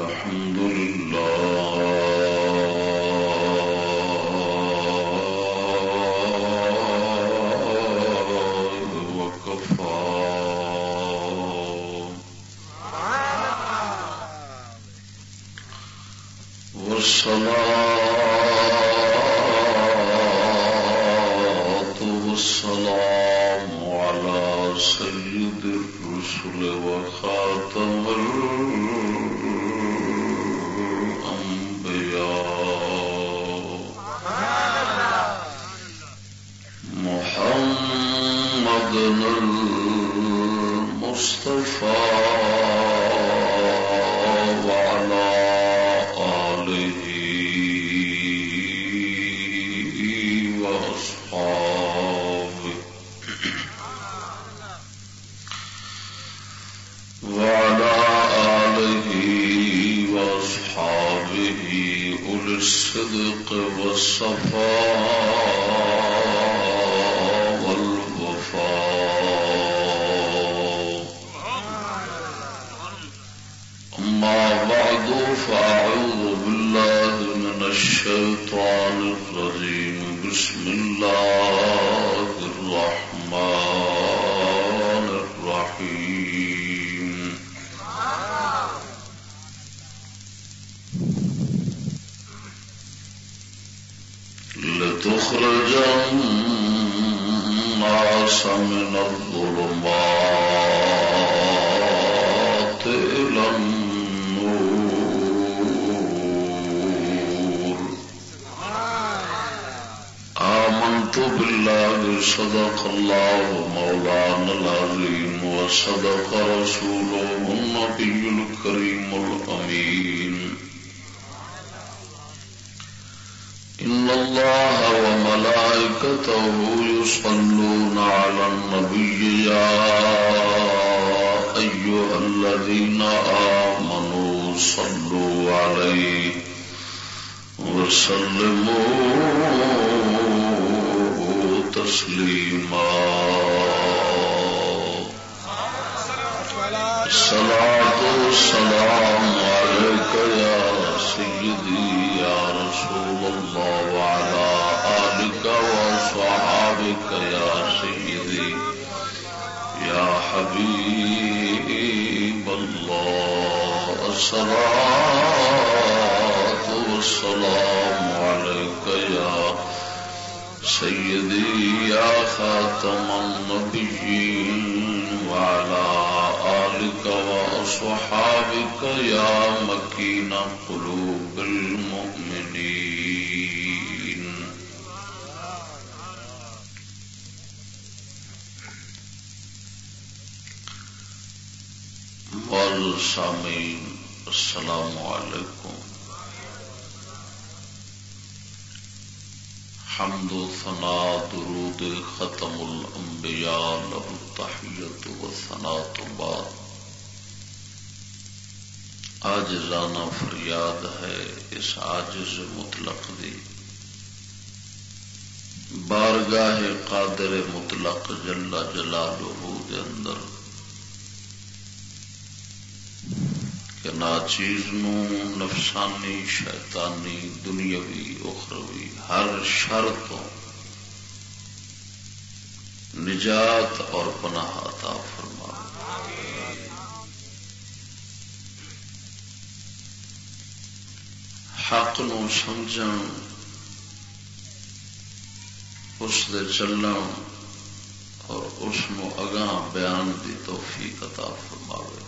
الحمد لله بك يا سيدي يا حبيب الله، الصلاة والسلام عليك يا سيدي، يا خاتم النبيين، وعلى آلك وأصحابك يا مكين قلوب المؤمنين. اقبال سامعین، السلام علیکم۔ حمد و ثنا، درود ختم الانبیاء له تحیت و ثنا تو بعد رانا فریاد ہے اس آجز مطلق دی۔ بارگاہ قادر مطلق جلا جلالہ دے اندر۔ چیز نو، نفسانی، شیطانی، دنیاوی، اخروی، ہر شر تو نجات اور پناہ عطا فرما۔ حق نو سمجھ اس دے چلن اور اس اگاں بیان دی توفیق عطا فرماوے۔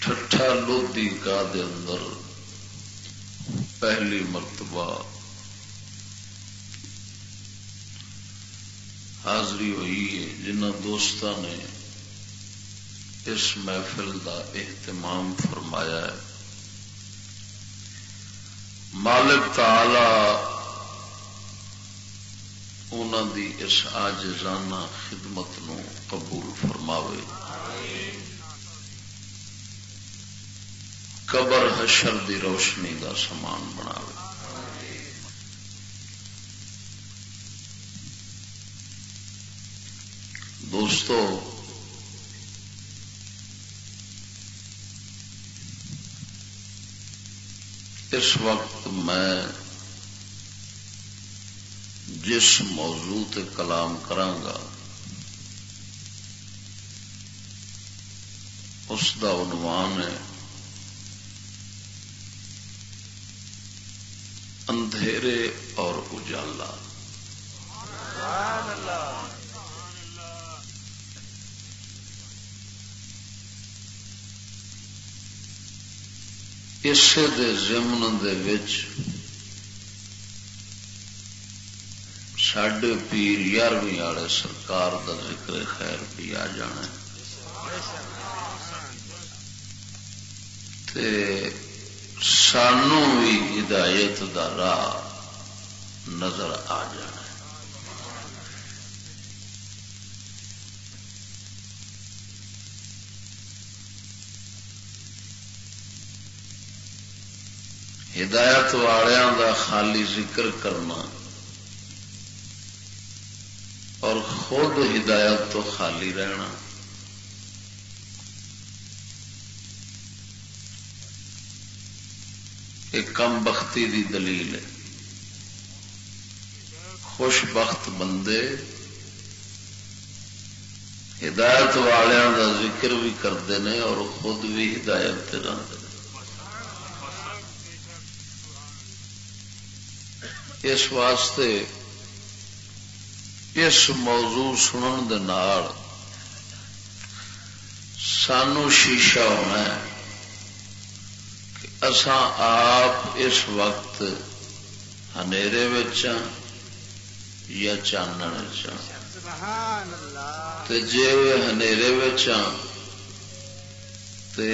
ٹھٹھا لودی کا دے اندر پہلی مرتبہ حاضری ہوئی ہے جنہ دوست نے اس محفل کا اہتمام فرمایا ہے مالک تعالی انہوں دی اس آجزانہ خدمت نو قبول فرماوے قبر حشر دی روشنی دا سامان بنا دوستو، اس وقت میں جس موضوع تے کلام کرانگا اس دا عنوان ہے اندھیرے اور اجالا۔ اسے دے زمن دے وچ ساڈے پیر یارویں والے سرکار دا ذکر خیر بھی آ جانا تے سانو بھی ہدایت دا راہ نظر آ جانا ہدایت والوں دا خالی ذکر کرنا اور خود ہدایت تو خالی رہنا۔ ایک کم بختی دی دلیل ہے۔ خوش بخت بندے، ہدایت والوں کا ذکر بھی کرتے ہیں اور خود بھی ہدایت رہتے ہیں اس واسطے اس موضوع سنن دے سانو شیشہ ہونا ہے۔ کہ اسان آپ اس وقت یا چانن جی تے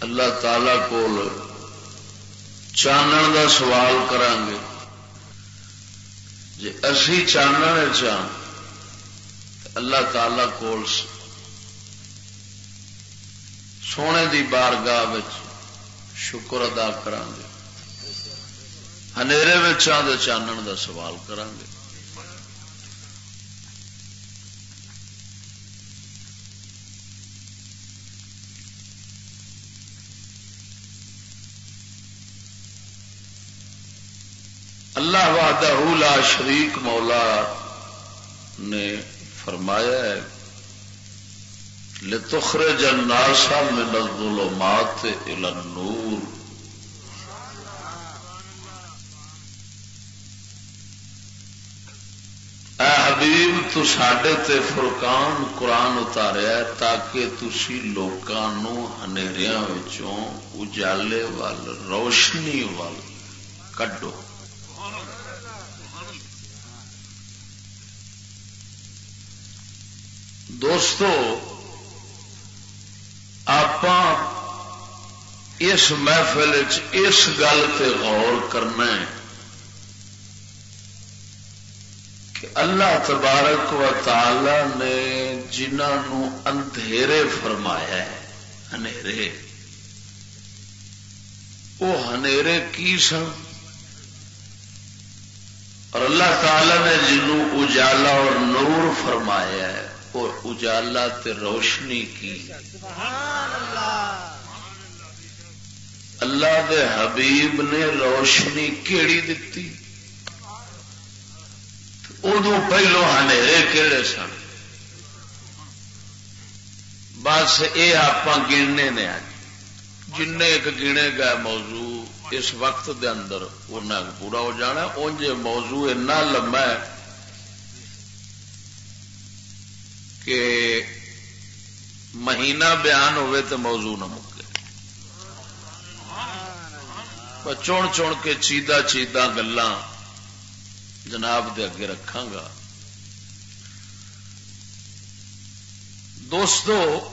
اللہ تعالی کول چانن دا سوال کران گے جی اسی چاننے چاہ اللہ تعالی کول سونے دی بارگاہ شکر ادا کران گے چانن دا سوال کران گے اللہ وحدہ لا شریک مولا نے فرمایا ہے لتخرج الناس من الظلمات الى النور. اے حبیب، تو ساڈے تے فرقان قرآن اتاریا تاکہ تسی لوکاں ہنیریاں وچوں اجالے وال، روشنی وال کڈو۔ دوستو آپ اس محفل اس گل پہ غور کرنا ہے کہ اللہ تبارک و تعالی نے جنہوں اندھیرے فرمایا ہے وہ ہنیرے کی سن؟ اور اللہ تعالی نے جنوں اجالا اور نور فرمایا ہے اور اجالا تے روشنی کی۔ اللہ دے حبیب نے روشنی کیڑی دتی؟ ادو پہلو ہنیرے کہڑے سن؟ بس یہ آپ گننے نے جن ایک گنے گئے موضوع، اس وقت دے اندر انہیں پورا ہو جانا انج موضوع اتنا لمبا ہے کہ مہینہ بیان ہوئے تو موضوع نہ مکے۔ چون چون کے چیدہ چیدہ گلا جناب دے اگے رکھا گا۔ دوستو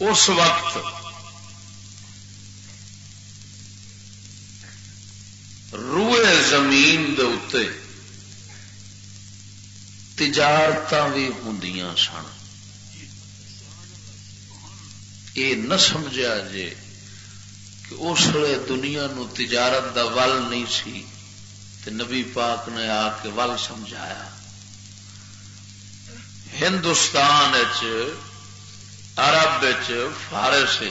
اس وقت روئے زمین دے تجارت بھی ہوں سن۔ یہ نہ سمجھا جے کہ اس لیے دنیا نو تجارت دا ول نہیں سی تے نبی پاک نے آ کے ول سمجھایا۔ ہندوستان عرب فارس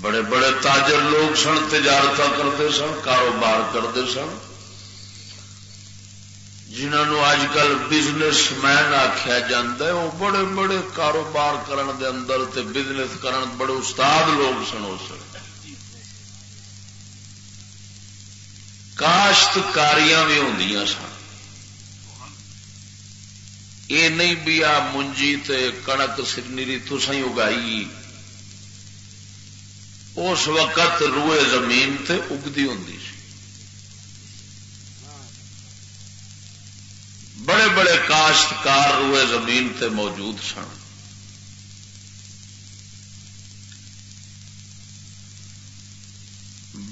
بڑے بڑے تاجر لوگ سن تجارت کرتے سن، کاروبار کرتے سن۔ جنہوں اج کل بزنس مین آخیا جا وہ بڑے بڑے کاروبار کرن دے اندر تے بزنس کرن۔ بڑے استاد لوگ سن اس کاشتکاریاں بھی ہوں سن۔ یہ نہیں بھی آ منجی تے کڑک سگنی تسائی اگائی۔ اس وقت روئے زمین تے اگتی ہوں بڑے بڑے کاشتکار روئے زمین تے موجود سن۔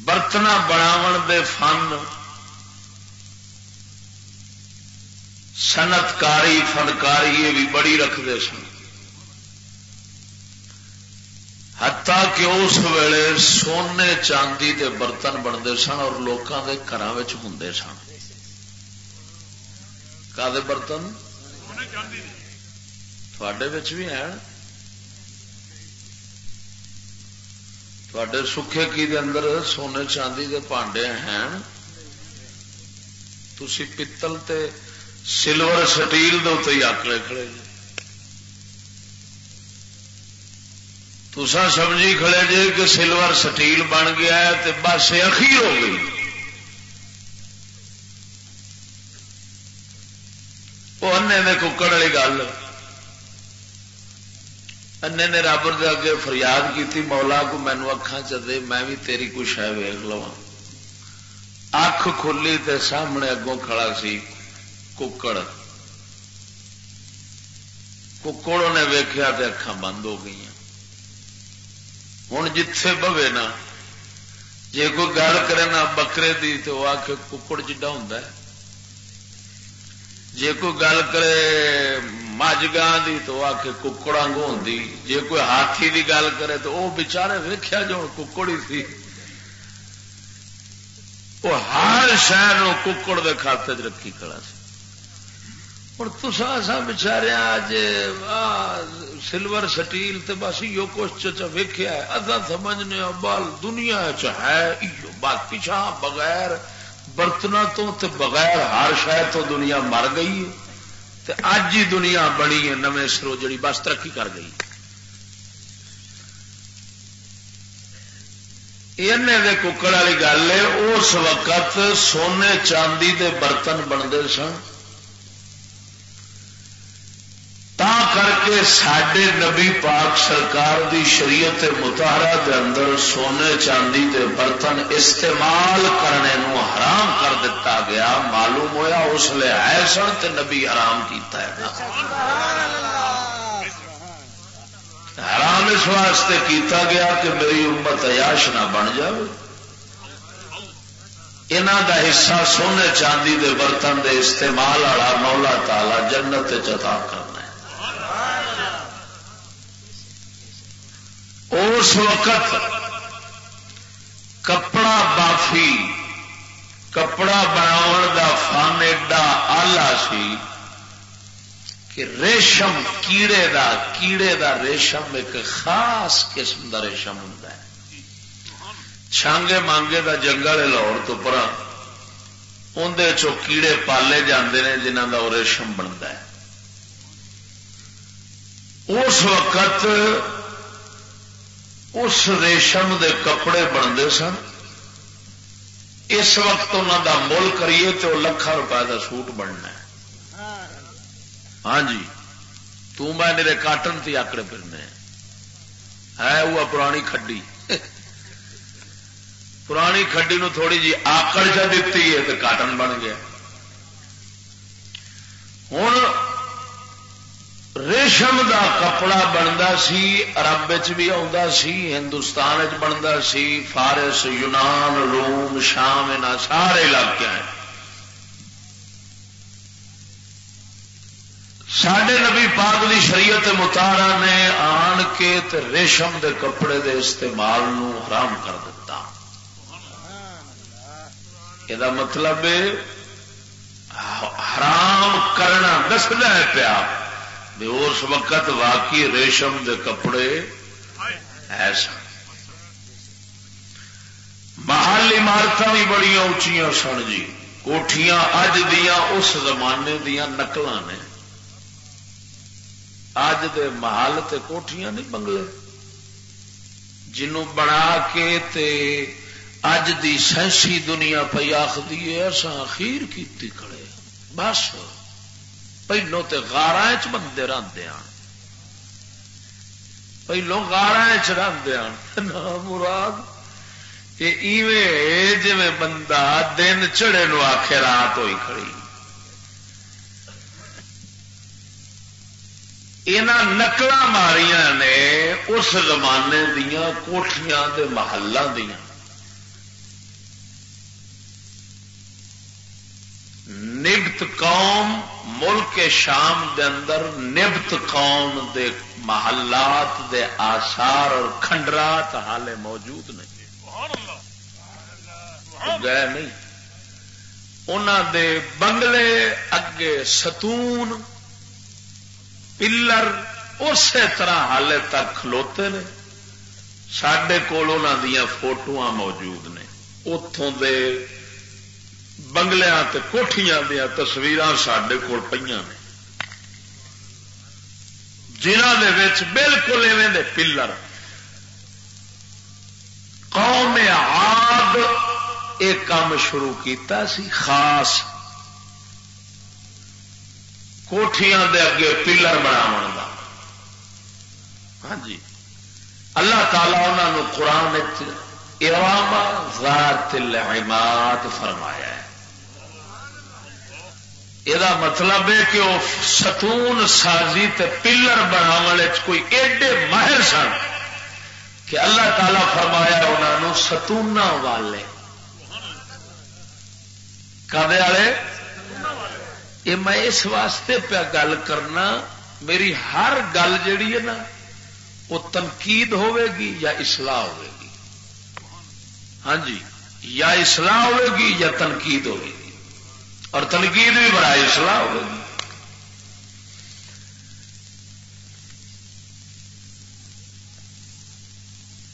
برتنا بناو دے فن سنتکاری فنکاری یہ بھی بڑی رکھتے سن۔ ہتا کہ اس ویلے سونے چاندی دے برتن بنتے سن اور لوگوں کے گھر ہوں سن۔ کا برتن؟ تھوڑے بھی ہیں۔ تھوڑے سکھے کی دے اندر سونے چاندی دے پانڈے ہیں۔ تھی پتل تے سلور سٹیل دے آکڑے کھڑے۔ جی تسا سمجھی کھڑے جی کہ سلور سٹیل بن گیا ہے تے بس اخیر ہو گئی۔ وہ انے نے ککڑ والی گل۔ انے نے رب دے اگے فریاد کی مولا کو مینو اکھان چے میں بھی تیری کچھ ہے ویگ لوا اکھ کھلی تے سامنے اگوں کھڑا سی ککڑ۔ ککڑ نے ویخیا تو اکھان بند ہو گئی ہوں جتھے بوے نا جی کوئی گل کرے نا بکرے دی تو وہ آ کے ککڑ جڈا ہوں جی کوئی گل کرے مجگاں دی تو آ کے ککڑ آنگ ہوں جی کوئی ہاتھی دی گل کرے تو وہ بچارے ویخیا جو ککڑ ہی تھی وہ ہر شہر ککڑ دے کھاتے چ رکھی کھڑا سی ہوں تسا بچارے اج سلور سٹیل تے بس یہ کچھ ویخیا ادا سمجھنے بال دنیا ہے بات پیچھا بغیر برتنا تو تے بغیر ہر شاید تو دنیا مر گئی تے اج ہی دنیا بنی ہے نو سرو جڑی بس ترقی کر گئی۔ دے ککڑ والی گل ہے، اس وقت سونے چاندی دے برتن بنتے سن۔ تا کر کے سڈے نبی پاک سرکار دی شریعت متحرہ دے اندر سونے چاندی دے برتن استعمال کرنے نو حرام کر دیتا گیا۔ معلوم ہویا اس لیے آئے سن تے نبی حرام کیتا ہے۔ حرام اس واسطے کیتا گیا کہ میری امت عیاش نہ بن جائے انہ دا حصہ سونے چاندی دے برتن دے استعمال والا مولا تالا جنت چتا کر۔ اس وقت کپڑا بافی، کپڑا بناو دا فن ایڈا آلہ سی کہ ریشم کیڑے دا کیڑے دا ریشم ایک خاص قسم دا ریشم ہوں چھانگے مانگے دا جنگل لاہور تو پرا اندر کیڑے پالے جاندے نے جنہ دا وہ ریشم بنتا ہے۔ اس وقت اس ریشم دے کپڑے بنتے سن۔ اس وقت انہوں دا مل کریے تو لکھا روپے کا سوٹ بننا ہے۔ ہاں جی میرے کاٹن تی آکڑے پھرنے ہے وہ پرانی کھڈی۔ پرانی کھڈی نو تھوڑی جی آکڑ چ دیتی ہے تو کاٹن بن گیا۔ ہوں ریشم دا کپڑا بنتا سی ارب بھی سی، ہندوستان بنتا سی، فارس، یونان، روم، شام ان سارے علاقے سڈے نبی پاک دی شریعت متارا نے آن کے ریشم دے کپڑے دے استعمال نو حرام کر دیتا یہ مطلب حرام کرنا دستا ہے اس وقت واقعی ریشم دے کپڑے ایسا محل عمارت بھی بڑی اچیا سن جی۔ کوٹیاں اج دیا اس زمانے دیا نقل نے۔ اج دے محل تے کوٹیاں نہیں بنگلے۔ جنوں بنا کے تے اج دی سائنسی دنیا پی آخری ہے اصا اخیر کی کھڑے۔ بس۔ پہلو تے گارا چ بندے رہتے ہیں پہلو گارا چ رہتے مراد، کہ ایویں جی بندہ دن چڑے نو آخ رات ہوئی کھڑی۔ یہاں نقل ماریاں نے اس زمانے دیا کوٹیاں دے محلہ دیا نبت قوم ملک شام دے اندر نبت قوم دے محلات دے آثار اور کھنڈرات حالے موجود نہیں۔ گئے نہیں۔ انہوں دے بنگلے اگے ستون پلر اسی طرح حالے تک کھلوتے نے۔ سڈے کول فوٹو موجود نے۔ اتوں دے بنگلیا کوٹیاں دیا تصویر سڈے کول پہ جنہ بالکل ایویں دے پلر۔ قوم آد ایک کام شروع کیتا سی، خاص کوٹیاں دے اگے پلر بنا ہاں جی۔ اللہ تعالی انہوں قرآن ذات العماد فرمایا ہے۔ یہ مطلب ہے کہ وہ ستون سازی تے پلر بناو کوئی ایڈے ماہر سن کہ اللہ تعالی فرمایا انہوں ستونا والے کدے والے یہ میں اس واسطے پیا گل کرنا میری ہر گل جیڑی ہے نا وہ تنقید ہوے گی یا اصلاح ہوے گی ہاں جی یا اصلاح ہوے گی یا تنقید ہوے گی اور تنقید بھی بڑا اصلاح ہوے گی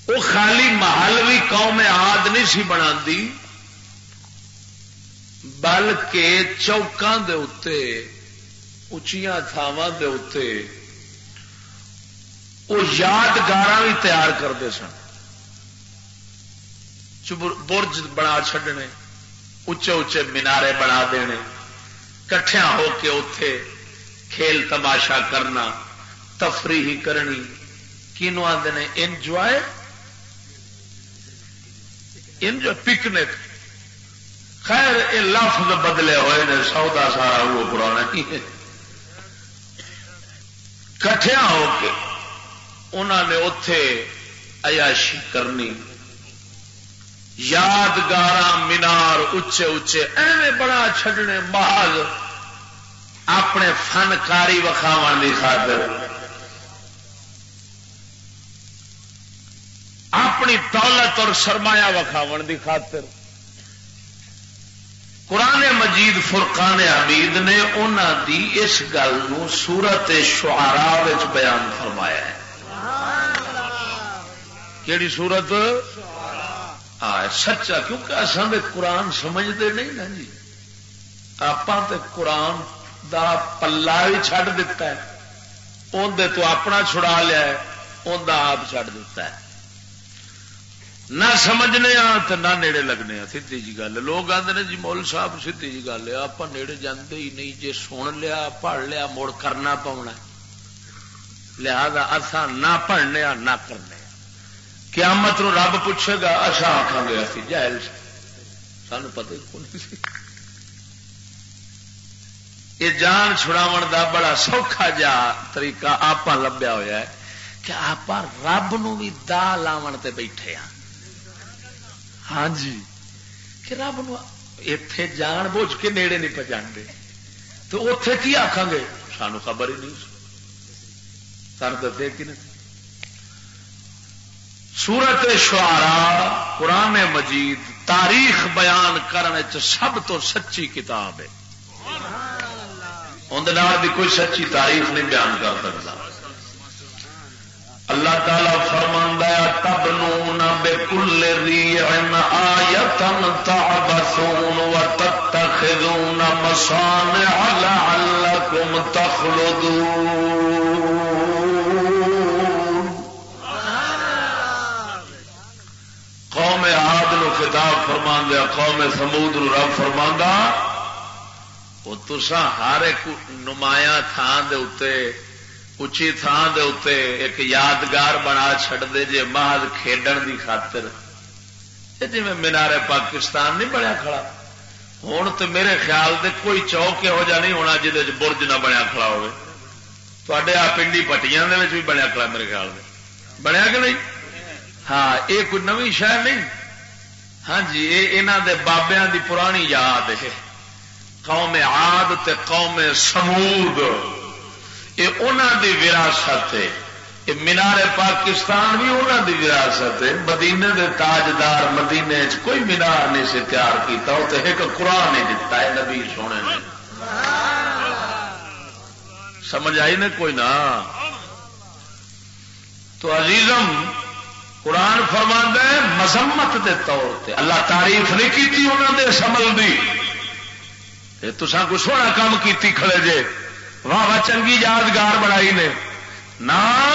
وہ خالی محل بھی قوم آد نہیں سی بنا بلکہ چوکان دے اتے اچیا تھاواں دے اتے وہ یادگار بھی تیار کرتے سن۔ برج بنا چڈنے اچے اچے مینارے بنا دینے کٹھیا ہو کے اتے کھیل تماشا کرنا تفریح کرنی کینو آدھے انجوائے انجوائے پکنک خیر یہ لفظ بدلے ہوئے نے سودا سارا وہ پرانا ہی ہے کٹھیا ہو کے انہوں نے اتے عیاشی کرنی یادگار مینار اچے اچے ایویں بڑا چھڈنے محض اپنے فنکاری وکھاو کی خاطر۔ اپنی دولت اور سرمایہ وکھاو کی خاطر۔ قرآن مجید فرقان حمید نے انہوں دی اس گل سورت شعرا بیان فرمایا ہے۔ کیڑی سورت؟ سچا، کیونکہ اصل قرآن سمجھتے نہیں نا جی۔ آپ قرآن دا پلا بھی چڈ دتا ہے۔ اندر تو اپنا چھڑا لیا ہے اندر آپ چڈ دیتا ہے۔ نہ سمجھنے آ تو نہ نیڑے لگنے آ سی جی گل۔ لوگ آتے جی مول صاحب سی جی گل ہے۔ آپ نیڑے جانے ہی نہیں جی سن لیا، پڑھ لیا، مڑ کرنا پاؤنا لہذا اصا نہ پڑھنے نہ کرنے۔ قیامت نو رب پوچھے گا اچھا آخان گیا سی جہل سان پتہ کون سی۔ یہ جان چھڑاو دا بڑا سوکھا جا طریقہ آپ لبیا ہوا ہے کہ آپ رب نو بھی دا لاو تے بیٹھے ہاں۔ ہاں جی۔ کہ رب نو اتے جان بوجھ کے نیڑے نہیں پہنچانے تو اتے کی آخان گے؟ سانو خبر ہی نہیں۔ سر دے کہ نہیں۔ سورت شعرا قرآن مجید تاریخ بیان کرنے سب تو سچی کتاب ہے۔ اندر بھی کوئی سچی تعریف نہیں بیان کر سکتا۔ اللہ تعالی فرماندہ تب نو بے کل ری آیتن تعبثون و تتخذون مصانع لعلکم تخلدون۔ خطاب فرمان دیا قوم سمود رب فرماندا وہ تسا ہر ایک نمایاں تھان دے اتے اچھی تھان دے اتے ایک یادگار بنا چڈتے جے محض کھیڈن دی خاطر۔ جی میں مینارے پاکستان نہیں بنیا کھڑا۔ ہوں تو میرے خیال دے کوئی چوک یہو جہ نہیں ہونا جہد برج نہ بنیا کھڑا ہوے آ پنڈی پٹیاں بھی بنیا کھڑا میرے خیال دے۔ بنیا کہ نہیں؟ ہاں یہ کوئی نو شہر نہیں۔ ہاں جی یہ دے بابیا دی پرانی یاد ہے۔ قوم عاد تے قوم سمود یہ انہوں دی وراثت ہے۔ یہ مینار پاکستان بھی انہوں دی وراثت ہے۔ مدینے دے تاجدار مدینے چ کوئی مینار نہیں سے تیار کیتا وہ تو ایک قرآن نے دتا ہے نبی سونے نے۔ سمجھ آئی نے کوئی نہ تو عزیزم قرآن فرماندہ ہے، مذمت دے طور تے۔ اللہ تعریف نہیں کی انہوں نے سمل دی۔ تسا کو سونا کام کیتی کھڑے جے۔ واہ واہ، چنگی یادگار بنائی نے۔ نہ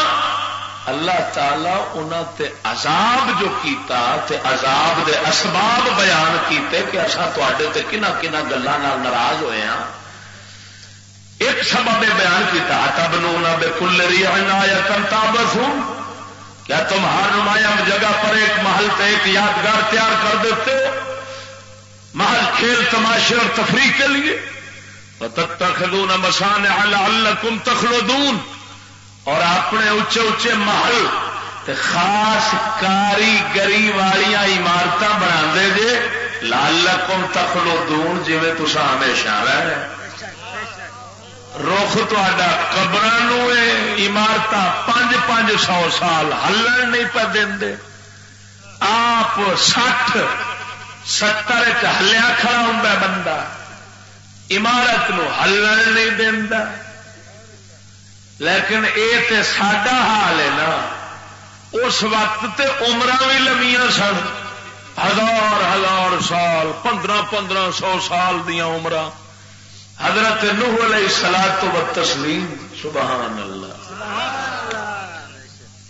اللہ تعالی انہوں تے عذاب جو کیتا تے عذاب دے اسباب بیان کیتے کہ اچھا تے کنا کنا گلوں ناراض ہوئے ہیں ایک سبب بیان کیتا تب نو بے کل ری آیا کرتا بس ہوں کیا تم ہر نمایاں جگہ پر ایک محل تے ایک یادگار تیار کر دیتے ہو؟ محل کھیل، تماشے اور تفریح کے لیے؟ تخلون مسان اللہ کم تخلدون۔ اور اپنے اچے اچے محل تے خاص کاریگری والیا عمارت بنا دے جے لال کم تخلدون جی تسا ہمیشہ رہ رخ تا قبر عمارت پانچ پانچ سو سال ہلن نہیں پہ دے آپ سٹھ، ستر ہلیا کھڑا ہوں بندہ۔ عمارت نو ہلن نہیں دینا لیکن یہ تو سڈا حال ہے نا، اس وقت تے عمر بھی لمیاں سن۔ ہزار ہزار سال، پندرہ پندرہ سو سال دیا عمر حضرت نوح علیہ سلاد تو بد تسلیم سبحان اللہ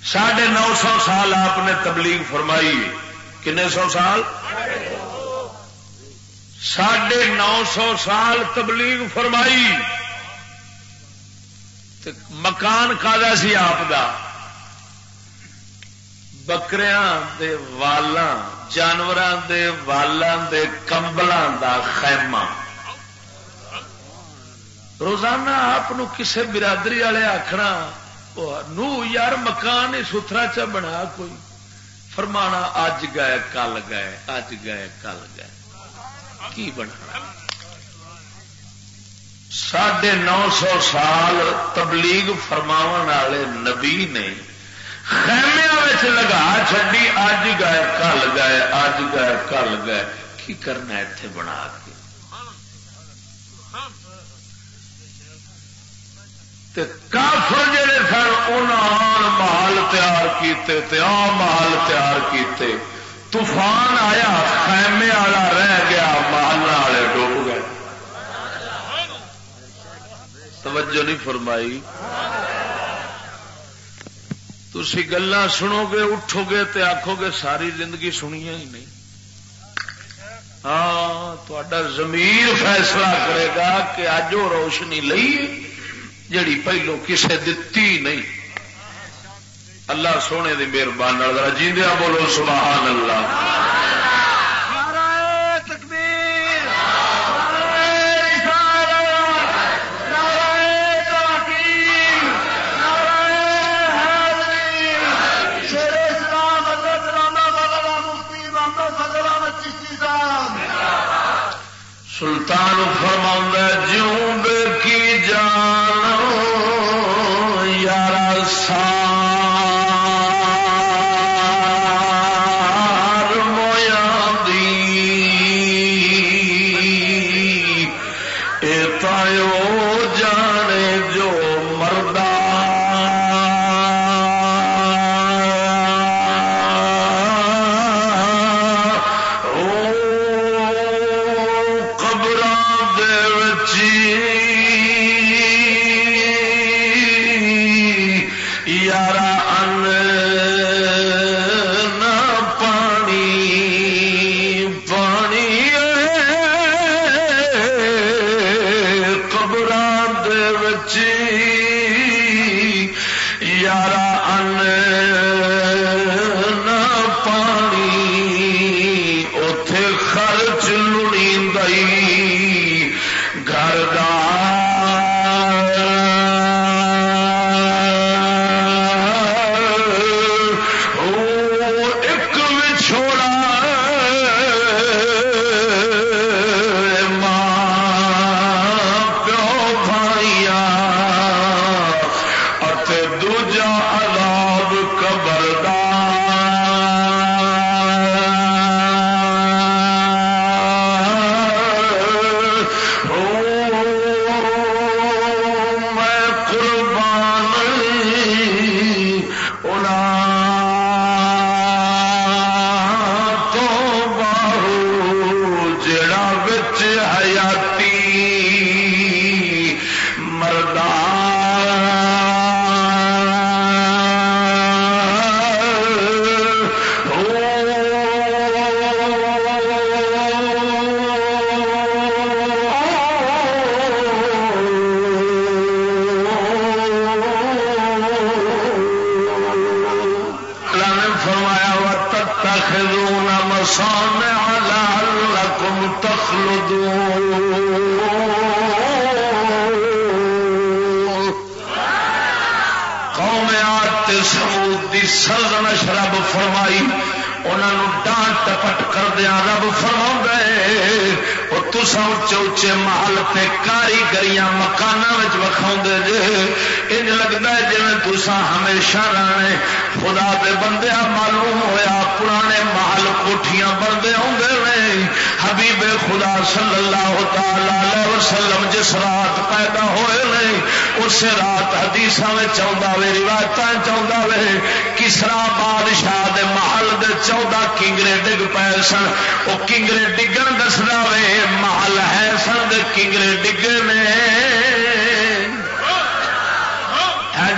ساڑھے نو سو سال آپ نے تبلیغ فرمائی۔ کنے سو سال؟ ساڑھے نو سو سال تبلیغ فرمائی۔ مکان کا سی آپ دا؟ بکریاں دے والاں، جانوراں دے والاں دے کمبلاں دا خیمہ۔ روزانہ آپ کسے برادری والے آخنا نو یار مکان ہی ستھرا چا بنا کوئی۔ فرمانا اج گئے، کل گئے اج گئے، کل گئے۔ کی بنا ساڑھے نو سو سال تبلیغ فرماو والے نبی نے خیمیا لگا چڈی اج گئے، کل گئے اج گئے، کل گئے۔ کی کرنا اتے بنا۔ کے کافر جڑے سن ان محل تیار کیتے آ محل تیار کیتے۔ طوفان آیا، خیمے والا رہ گیا محل والے ڈوب گئے۔ توجہ نہیں فرمائی۔ تھی گلا سنو گے اٹھو گے تو آخو گے ساری زندگی سنیا ہی نہیں۔ ہاں تا زمیر فیصلہ کرے گا کہ اج وہ روشنی لئی۔ جڑی پہلو کسے دتی نہیں۔ اللہ سونے کی مہربانی جیندیا بولو سبحان اللہ سلطان فرما جوں آسان لعلكم تخلدون۔ قوم آت سمود دی سلزنش رب فرمائی انہوں ڈانٹ ٹپٹ کردیا رب فرما تسا اچے اچے محل تے کاریگریاں مکان وکھاؤ جے۔ انج لگتا ہے جی تسا ہمیشہ رہنے۔ خدا دے بندے معلوم ہویا پرانے محل کوٹیاں بنتے ہوں گے حبیب خدا صلی اللہ تعالی وسلم جس رات پیدا ہوئے نہیں اس رات حدیث چاہتا وے روایت چاہتا وے۔ کسرا بادشاہ دے محل دے چودہ کنگرے ڈگ پائے سن۔ وہ کنگرے ڈگن دسدا وے محل ہے سند کنگرے ڈگے میں۔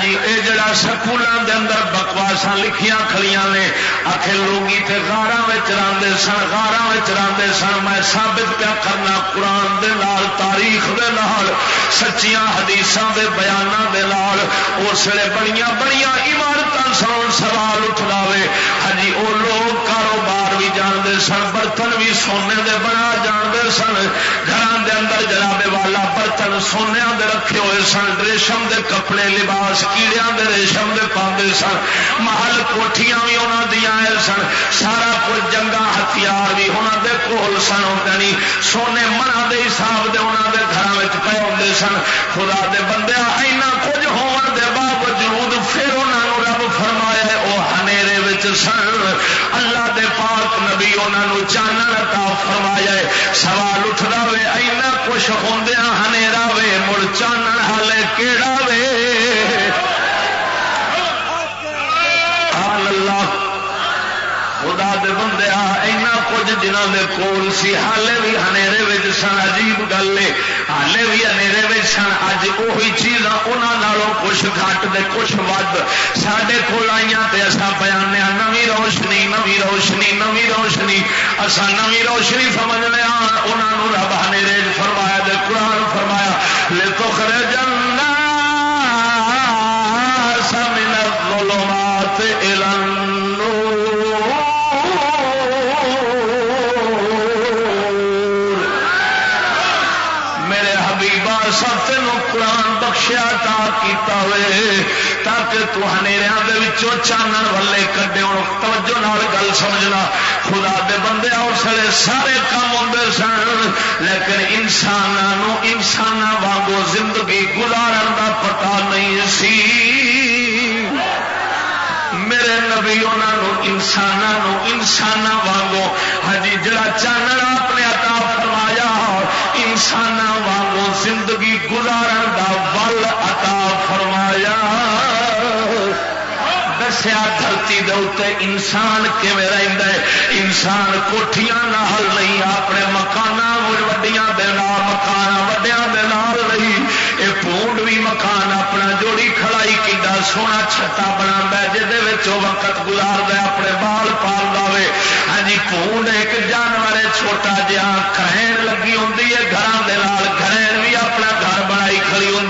جی یہ جڑا سکولوں کے اندر بکواسا لکھیاں کھڑیاں نے، آخر لوگ گارا راندے سن گارا راندے سن، میں ثابت پیا کرنا قرآن دے نال، تاریخ دے نال، سچیاں حدیث دے بیان دے نال، اس لیے بڑی بڑی عمارتوں سن سوال اٹھنا وے۔ ہاں جی، ہی وہ لوگ کاروبار بھی جانتے سن، برتن بھی سونے دے بنا جانتے سن۔ گھر اندر جناب والا برتن سونے دے رکھے ہوئے سن، ریشم دے کپڑے لباس کیڑیا ریشم دے پاندے سن محل کوٹیاں بھی انہوں دیا سن سارا کچھ جنگا ہتھیار بھی انہوں کے کول سن آنی سونے منہ کے حساب سے انہوں کے گھر پہ آتے سن خدا دے بندے اینا کچھ ہون دے سن۔ اللہ دے پاک نبی انہوں چانن تا فرمایا سوال اٹھ رہے اینا کچھ ہوندیا ہیں وے، مڑ چانن ہالے کیڑا وے؟ اللہ۔ خدا دے بندے آ، اینا کچھ جنہ دے کول سی ہالے بھی ہنیرے وچ سن، عجیب گل ہے حالے بھی ہنیرے وچ سن، اج اوہی چیزاں انہاں نالوں کچھ گھٹ دے، کچھ ود۔ ساڈے کول آئیاں تے اساں بیانیاں نویں روشنی نویں روشنی نویں روشنی۔ اساں نویں روشنی سمجھنے لے آ انہاں نوں رب ہنیرے فرمایا، دے قرآن فرمایا لے تو خرجن تین قرآن بخشیا تا کیتا ہوئے، تاکہ تو چان والے کڈے ہوں۔ توجہ نال گل سمجھنا۔ خدا دے بندے اور ویلے سارے کام ہوں سن، لیکن انسانوں انسان واگو زندگی گزارن کا پتا نہیں سی۔ میرے نبی انہوں انسانوں انسان وانگو ہجی جڑا چان آپ انسان واگوں زندگی گزارن کا بل عطا فرمایا۔ دسیا دھرتی دے انسان کیون ہے؟ انسان کوٹیاں نال نہیں، اپنے مکان وڈیا دکان وڈیا نہیں۔ یہ پونڈ بھی مکان اپنا جوڑی کھڑائی کیڈا سونا چھتا بنا جقت وقت گزار دے اپنے بال پال دے ہاں جی پونڈ ایک جانور ہے چھوٹا جہا کھین لگی ہوں گھر بھی اپنا کھڑی ہوں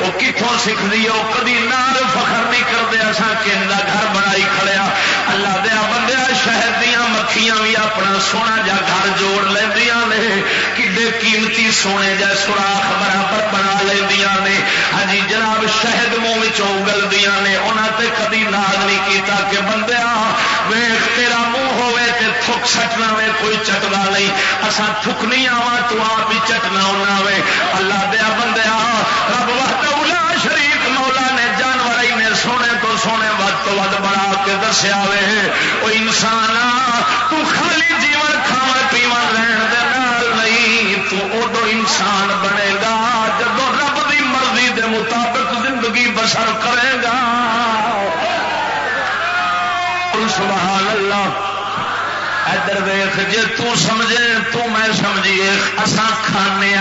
وہ کتوں سیکھتی ہے وہ کدی نال فخر نہیں کرتے اصا کہ گھر بنائی کھڑیا۔ اللہ دیا بندہ شہر دیا مکھیاں بھی اپنا سونا جا گھر جوڑ لیندیاں نے۔ قیمتی سونے جا سوراخ برابر بنا لیا نے۔ ہاں جی، جناب شہد منہ اگلدیاں نے۔ انہوں تے کدی ناز نہیں کیتا کہ بندیا ویخ تیرا منہ ہوے تے تھک سٹنا وے، کوئی چٹنا نہیں۔ اسان تھک نہیں آوا تو آپ ہی چٹنا ہونا وے۔ اللہ دیا بندیا رب وقت شریف مولا نے جانور نے سونے تو سونے ود تو ود بنا کے دسیا وے انسان تو خالی جیون کھان پیو رہن دے نال نہیں، تو ادو انسان بنے گا جب رب دی مرضی دے مطابق زندگی بسر کرے گا۔ سبحان اللہ ادھر ویخ جی تمجے تو میں سمجھیے اصا کھانے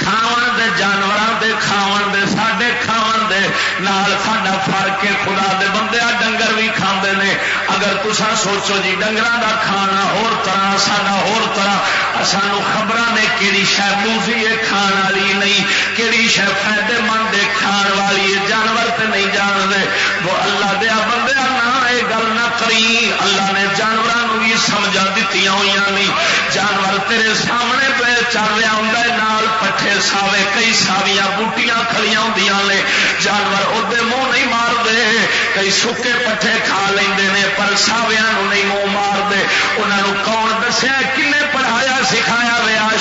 کھاون دے جانوروں دے، کھاون دے، ساڈے کھاون دے نال ساڈا فرق ہے، خدا دے بندے ڈنگر بھی کھاندے نے۔ اگر تسا سوچو جی ڈنگر دا کھانا ہور طرح، ساڈا ہور طرح سانو خبر نے کہڑی شہ موزی ہے کھان والی نہیں کہڑی شہ فائدے مند ہے کھان والی ہے، جانور تے نہیں جانتے۔ وہ اللہ دیا بندے یہ گل نہ کری، اللہ نے جانوروں بھی سمجھا دیتی ہوئی نہیں جانور تیرے سامنے پہ چل رہا ہوں نال پٹھے ساوے، کئی ساویاں بوٹیاں کھڑیاں ہوں نے جانور ادے منہ نہیں مار دے کئی سکے پٹھے کھا لیں پر ساویا نہیں منہ مار دے انہوں کون دسیا کن پڑھایا، سکھایا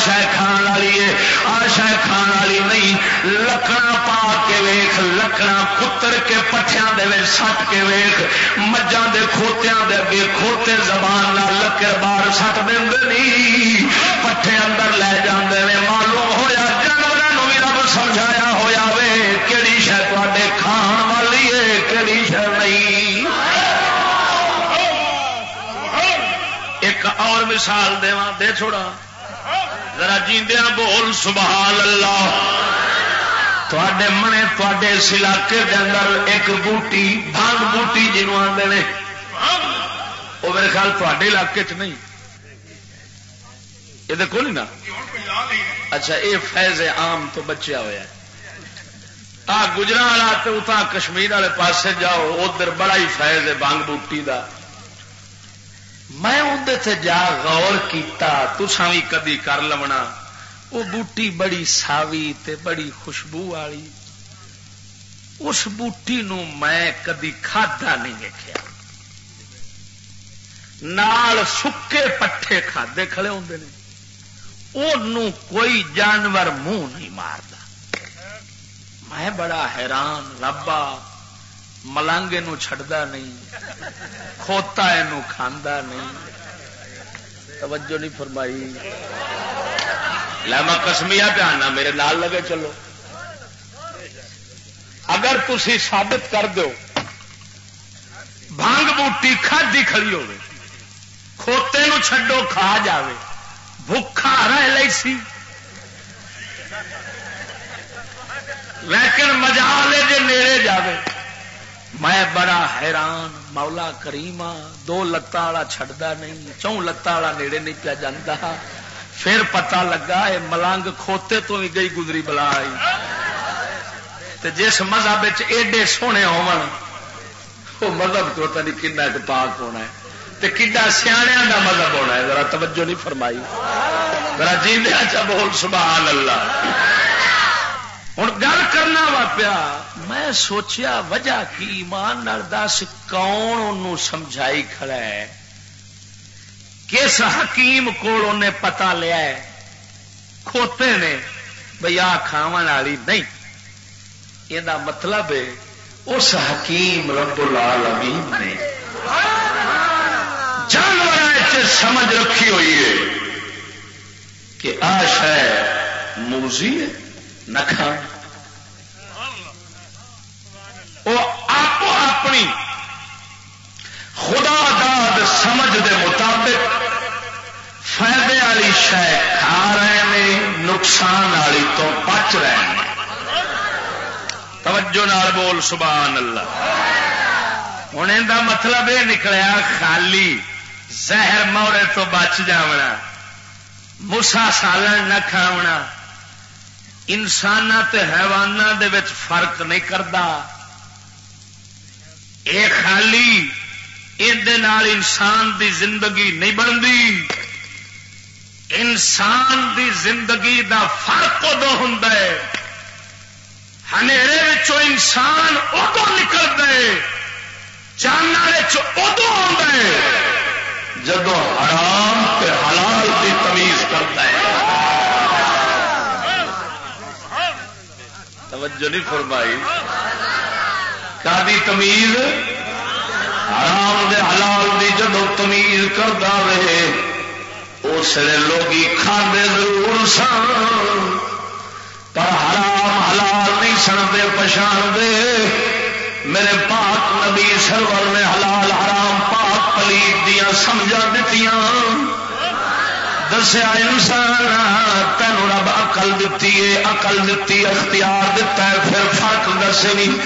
شہ کھان والی ہے آ شہ کھان والی نہیں۔ لکڑا پا کے ویخ لکڑا پتر کے پٹھیا سٹ کے ویخ مجھا دے کھوتیاں دے اگے کھوتے زبان لکڑ بار سٹ دیں پٹھے اندر لے جاندے نے، معلوم ہوا جانوروں بھی رب سمجھایا ہوا وے کہڑی شہ تے کھان والی ہے کہڑی شہ نہیں۔ ایک اور مثال دے چھوڑا ذرا جیندیا بول سبحان اللہ تے منے تے اس علاقے کے اندر ایک بوٹی بانگ بوٹی جنوب آتے ہیں وہ میرے خیال تے علاقے چ نہیں۔ یہ دیکھو نہیں نا۔ اچھا یہ فیض عام تو بچیا ہوا آ گجرا والا تو اتنا کشمیر والے پاسے جاؤ ادھر بڑا ہی فیض ہے بانگ بوٹی کا میں اندر جا غور کیتا تسا بھی کدی کر لونا وہ بوٹی بڑی ساوی تے بڑی خوشبو والی۔ اس بوٹی نو میں کدی کھادا نہیں دیکھا نال سکے پٹھے کھادے کھڑے ہوتے ہیں کوئی جانور منہ نہیں مارتا میں بڑا حیران ربا ملانگے چڈا نہیں کھوتا یہ کھانا نہیں توجہ نہیں فرمائی کسمیا پیانا میرے نال لگے چلو اگر تھی ثابت کر دو بانگ بوٹی کھادی کھڑی ہوے کھوتے نو چھڈو کھا جاوے بھوکھا رہ لی سی لیکن مزا لے جی نیڑے جاوے میں بڑا حیران، مولا کریما دو لتان والا چڈتا نہیں چون لتان والا نیڑے نہیں پیا جانا پھر پتا لگا یہ ملنگ کھوتے تو بھی گئی گزری بلا آئی تے جس مذہب ایڈے سونے ہو مذہب تو نہیں کن پاک ہونا ہے۔ کڈا سیاح کا مذہب ہونا ہے۔ ذرا توجہ نہیں فرمائی۔ ذرا جی چا بول، سبحان اللہ۔ ہوں گل کرنا وا پیا۔ میں سوچیا وجہ کی ایمان دس کون سمجھائی کھڑا ہے۔ کس حکیم کو پتا لیا ہے؟ کھوتے نے۔ بھائی آ کھاو والی نہیں۔ یہ مطلب ہے اس حکیم رب العالمین نے۔ جانور سمجھ رکھی ہوئی ہے کہ آش ہے موزی ہے۔ نہ کھان وہ آپ اپنی خدا داد سمجھ دے مطابق فائدے والی شہ کھا رہے ہیں نقصان والی تو بچ رہے ہیں توجہ نال بول، سبحان اللہ۔ ہوں یہ مطلب یہ نکلیا، خالی زہر مورے تو بچ جا مسا سالن نہ کھاونا۔ انسان حیوانات فرق نہیں کرتا یہ خالی انسان دی زندگی نہیں بنتی۔ انسان دی زندگی دا فرق ادو ہوں انسان ادو نکلتا ہے۔ جاننا ادو آ جدو حرام تے حلال کی تمیز کرتا ہے۔ توجہ نہیں فرمائی۔ کا تمیز حرام دے حلال دی جدو تمیز کرتا رہے اس لیے لوگ کھانے ضرور سن، پر حرام حلال نہیں سنتے پچھاڑ دے۔ میرے پاک نبی سرور نے حلال حرام پاک پلیت دیا سمجھا دیتی دسیا انسان تینوں رب اقل دیتی ہے اقل دیتی اختیار دتا ہے، پھر فرق دسے نہیں۔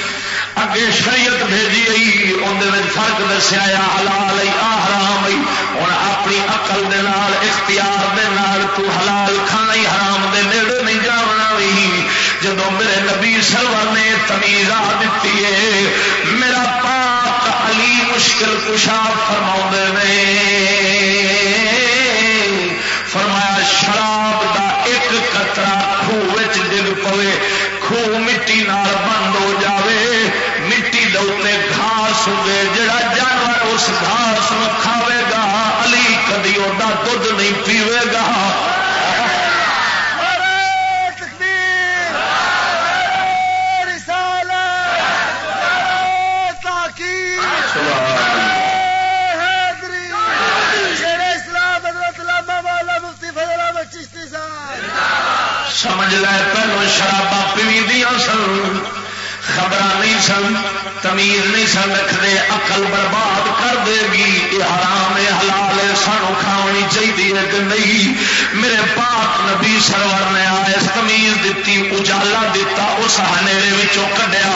اگے شریعت بھیجی آئی اندر فرق دسیا حلال آئی آ حرام آئی ہوں اپنی اقل دے نال، اختیار دے نال تو حلال کھانا ہی حرام دے نیڑے نہیں جانا بھی جب میرے نبی سرور نے تمیز آ دیتی ہے، میرا پاک علی مشکل کشا فرما نے۔ شراب دا ایک قطرہ خوہ ڈگ پوے خوہ مٹی نال بند ہو جاوے۔ مٹی دے گھاس ہوگے جڑا جانور اس گھاس میں کھاوے گا، علی کدی وہ دھد نہیں پیوے گا۔ سمجھ لے، پہلو شرابا پیوی سن خبر نہیں سن، تمیز نہیں سن رکھتے اقل برباد کر دے گی یہ حرام حلال سانو کھانی چاہیے کہ نہیں؟ میرے پاک نبی سرور نے آئے تمیز دیتی، اجالا دیتا، اس ہنیرے کڈیا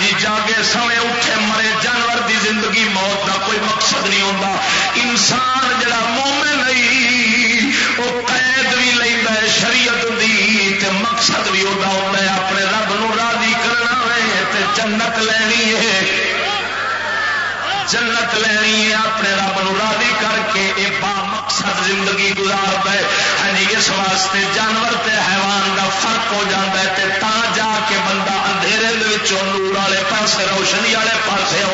جی جاگے، سمے اٹھے مرے، جانور دی زندگی موت کا کوئی مقصد نہیں ہوتا انسان جڑا مومن نہیں وہ قید بھی لینا ہے شریعت دی، تے مقصد بھی ہوتا ہوتا ہے، اپنے رب نو راضی کرنا ہے تے جنت لینی ہے۔ جنت لینی ہے، اپنے رب نو راضی کر کے یہ با مقصد زندگی گزار ہے۔ ہاں جی اس واسطے جانور تے حیوان دا فرق ہو جاتا ہے تے تا جا کے بندہ اندھیرے نور والے پاسے، روشنی والے پاسے آ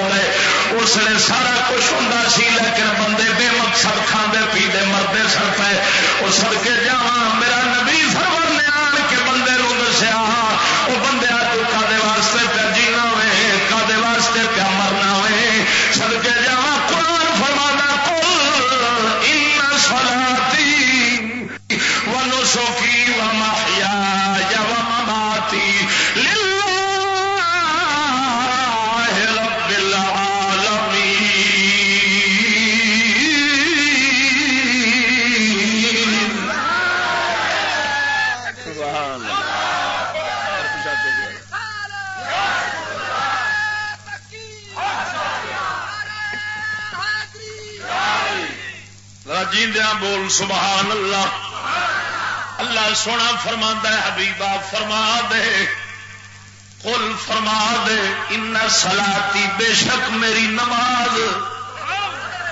اس نے سارا کچھ ہوں سی، لیکن بندے بے مقصد کھانے پیتے مرد سر پے وہ سڑکے جا میرا نبی سرور نے آن کے بندے نو دسیا وہ بندے کدے واسطے پہ جینا وے بول سبحان اللہ۔ اللہ سونا فرما ہے، حبیبا فرما دے۔ کل فرما دے ان سلاتی بے شک میری نماز۔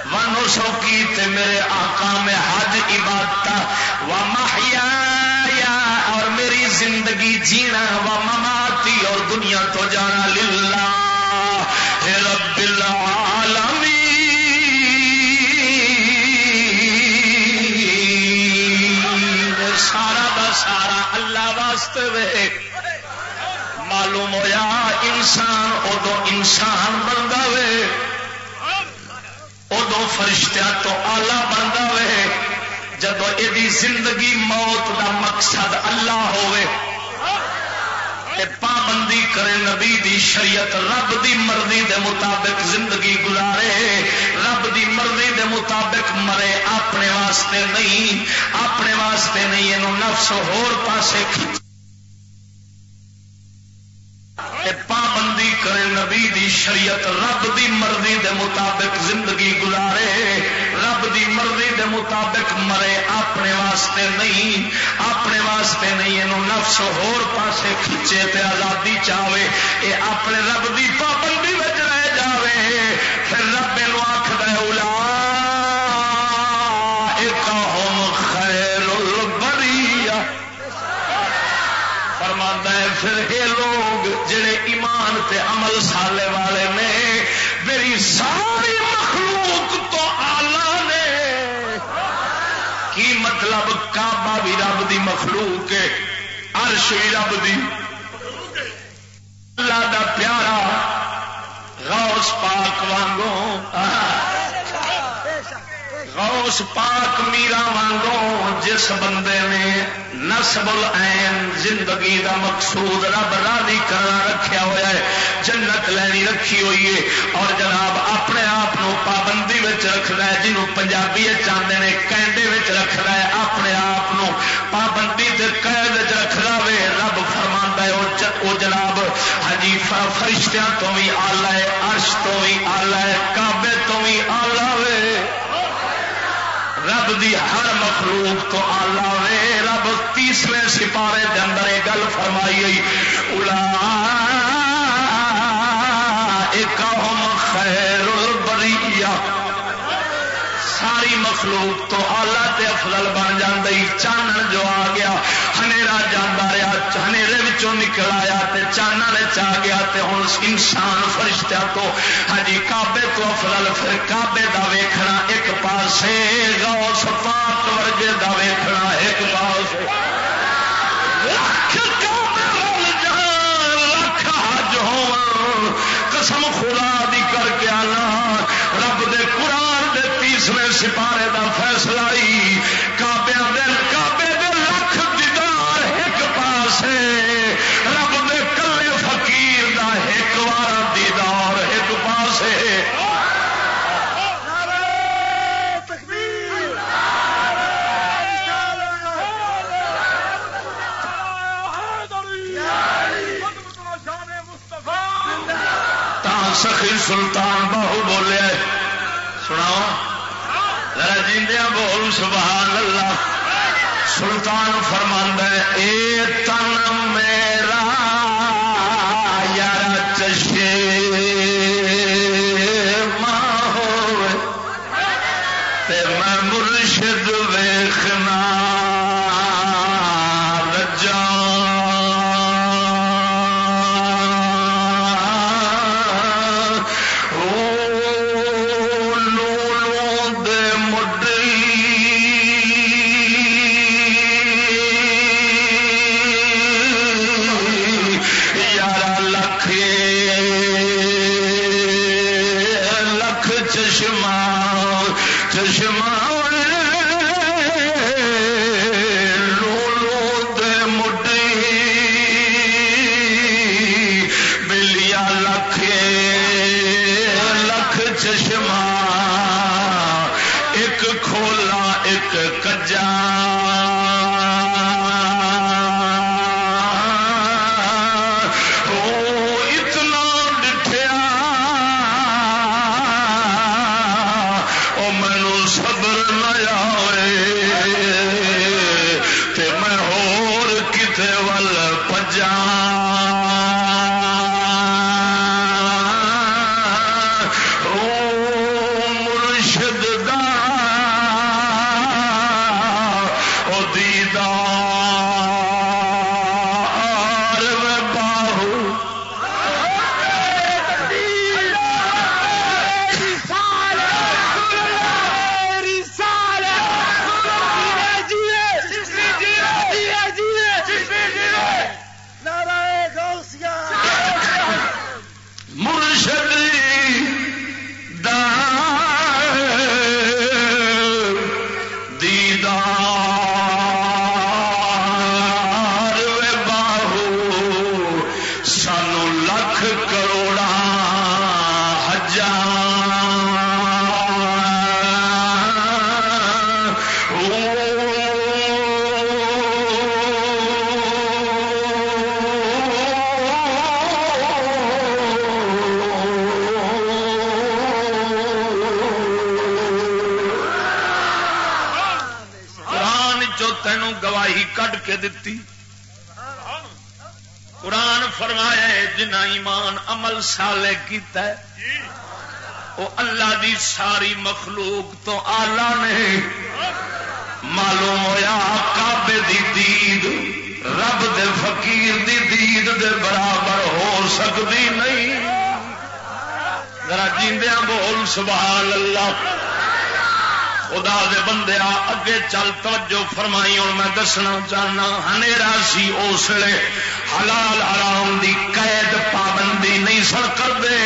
منو سوکی تے میرے آقا میں حج عبادت و محیا اور میری زندگی جینا، و مماتی اور دنیا تو جانا للہ۔ رب العالمین۔ واسطے وے معلوم ہوا انسان ادو انسان بنتا وے۔ ادو فرشتہ تو آلہ بنتا وے۔ جب یہ زندگی موت دا مقصد اللہ ہوئے پابندی کرے نبی دی شریعت، رب دی مرضی دے مطابق زندگی گزارے۔ رب دی مرضی دے مطابق مرے، اپنے واسطے نہیں، اپنے واسطے نہیں یہ نفس ہور پاسے کھچ۔ پابندی کرے نبی دی شریعت، رب دی مرضی دے مطابق زندگی گزارے۔ رب دی مرضی دے مطابق مرے، اپنے واسطے نہیں، اپنے واسطے نہیں یہ نفس ہور پاسے کھچے تے آزادی چاہے یہ اپنے رب دی پابندی میں رہ جاوے۔ پھر رب نو آخر اولا خیر البریہ۔ فرماتا ہے، پھر لوگ جڑے ایمان تے عمل سالے والے نے، میری ساری مخلوق تو آلہ نے۔ کی مطلب کعبہ بھی رب دی مخلوق ہے، عرش بھی رب دی۔ اللہ دا پیارا غوث پاک وانگوں۔ غوث پاک میرا وانگوں جس بندے نے نسب العین زندگی دا مقصود رب راضی کرنا رکھیا ہوا ہے، جنت لینی رکھی ہوئی ہے۔ اور جناب اپنے آپ پابندی رکھنا ہے، جنہوں پنجابی چاہتے ہیں کینڈے رکھنا ہے، اپنے آپ پابندی قید رکھنا وے۔ رب فرما ہے وہ جناب ہاں ہجی فرشتیاں تو بھی آلہ ہے، عرش تو بھی آلہ ہے کابے تو بھی آلہ وے۔ رب دی ہر مخلوق تو آلہ وے رب تیسرے سپارے کے اندر یہ گل فرمائی۔ گئی الا ایک خیر البریہ۔ ساری مخلوق تو آلہ تے افضل بن جاندی، چانن جو آ گیا، ہنیرا جانا رہا ہنیرے نکل آیا تے چانن چ گیا تے ہوں انسان فرشتہ تو ہاں جی کابے تو افضل، پھر کابے دا ویکھنا ایک پاسے، غوث پاک ورگے دا ویکھنا ایک پاس لکھ لکھ حج ہو قسم خدا دی کر کے آنا، رب تیسرے سپارے دا فیصلہ ہی کابے دل کابے دے لکھ دیدار ایک پاس رب دے کلے فقیر دا ایک وار دیدار ایک پاس سخی سلطان بہو بولے سناؤ۔ ذرا جیندیا بول سبحان اللہ سلطان فرماند اے تن میرا کیتا ہے۔ وہ اللہ دی ساری مخلوق تو آلہ نے۔ معلوم ہوا کابے دی دید، رب دے فقیر دی دید دے برابر ہو سکتی نہیں۔ ذرا جیندیاں بول، سبحان اللہ۔ خدا دے بندے اگے چل توجہ فرمائی، اور میں دسنا چاہنا سی اس لیے حلال حرام دی قید پابندی نہیں سر کر دے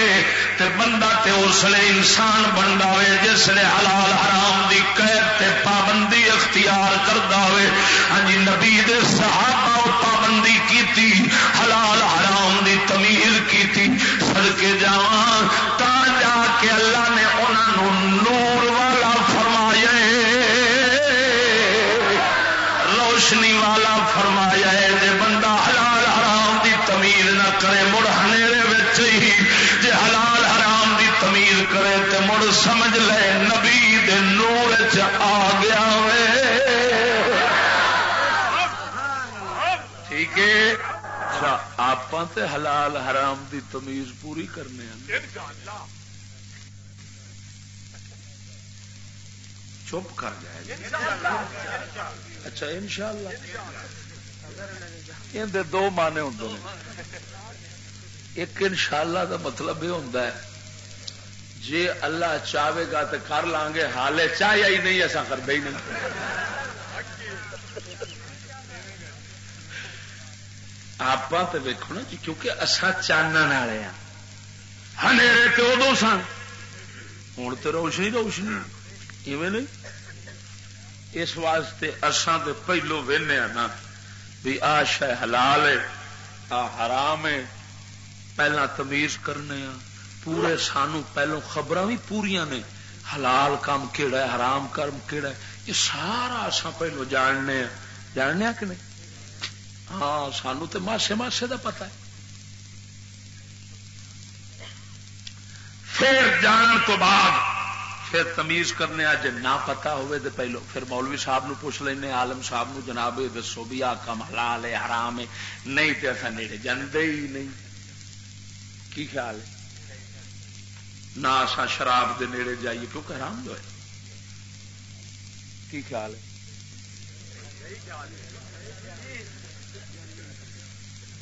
تے بندہ تے اس لیے انسان بنتا ہوئے جس نے حلال حرام دی قید تے پابندی اختیار کرتا ہوئے۔ ہاں جی نبی دے صحابہ پابندی کیتی، حلال حرام دی تمیز کیتی، سڑکے جا تا جا کے اللہ نے انہوں نور والا روشنی والا فرمایا ہے بندہ حلال حرام دی تمیز نہ کرے، مڑ ہنیرے ہی۔ جی حلال حرام دی تمیز کرے تو مڑ سمجھ لے نبی دے نور چ آ گیا ٹھیک ہے؟ اچھا آپ حلال حرام دی تمیز پوری کرنے چپ کر جائے۔ اچھا ان شاء اللہ دو مانے ہوں ایک انشاءاللہ دا مطلب یہ ہوں جی اللہ چاہے گا تو کر لیں گے، حالے چاہیا ہی نہیں، ایسا کرتے ہی نہیں۔ آپ تو ویکو نا جی کیونکہ اصا چانن والے ہاں۔ تو ادو سن۔ ہوں تو روشنی روشنی۔ ایویں نہیں۔ اس واسطے اسان تو پہلو وہنے نا بھی آ شہ حلال ہے، آ حرام ہے، پہلا تمیز کرنے پورے سانو پہلو خبر بھی پوریا نے۔ حلال کام کہڑا ہے، حرام کام کہڑا ہے، یہ سارا اصا پہلو جاننے جاننے کہ نہیں؟ ہاں سانو تو ماسے ماسے کا پتا ہے۔ پھر جان تو بعد پھر تمیز کرنے جی نہ پتا ہوئے تو پہلو۔ پھر مولوی صاحب نو پوچھ لینے، عالم صاحب نو جناب دسو بھی آ کام حلال ہے، حرام ہے۔ نہیں تو ایسا نیڑے جاندے ہی نہیں۔ کی خیال ہے؟ نہ آسا شراب دے نیڑے جائیے کیونکہ حرام جو ہے۔ کی خیال ہے؟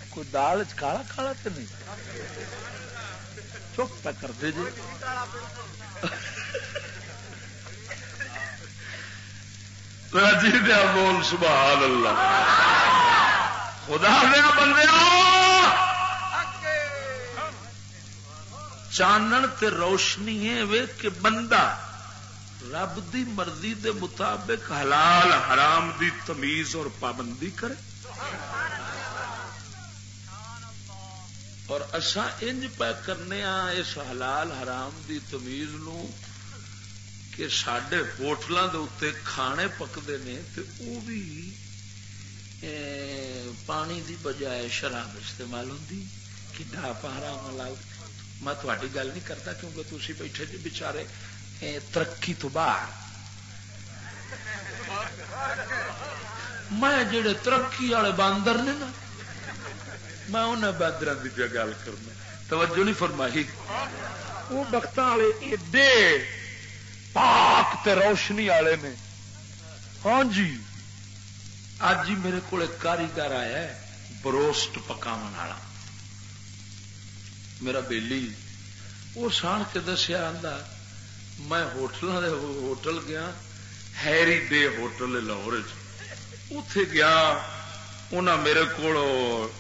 کوئی دال کالا کالا تو نہیں؟ چپ پہ کرتے جی۔ جی دیا بول سبحان اللہ۔ خدا دیا بندے چانن تے روشنی ہے وے کہ بندہ رب دی مرضی دے مطابق حلال، حرام دی تمیز اور پابندی کرے۔ اور اصا انج پہ کرنے اس حلال، حرام دی تمیز نو کہ سڈے ہوٹلوں کے اتنے کھانے پکتے ہیں تو وہ بھی پانی دی بجائے شراب استعمال ہوتی کھا پارا ملا میں تھوڑی گل نہیں کرتا کیونکہ تھی بیٹھے جی بچارے ترقی تو باہر میں جڑے ترقی والے باندر نے نا میں انہیں باندر کی پہ گل کرنا توجہ نہیں فرمائی وہ وقت والے ایڈے پاک تے روشنی والے نے۔ ہاں جی۔ اج ہی میرے کو کاریگر آیا ہے، بروسٹ پکاو والا۔ میرا بیلی، وہ سان کے دسیا آدھا میں ہوٹل ہوٹل گیا، ہیری ڈے ہوٹل لاہور اتے گیا انہیں میرے کو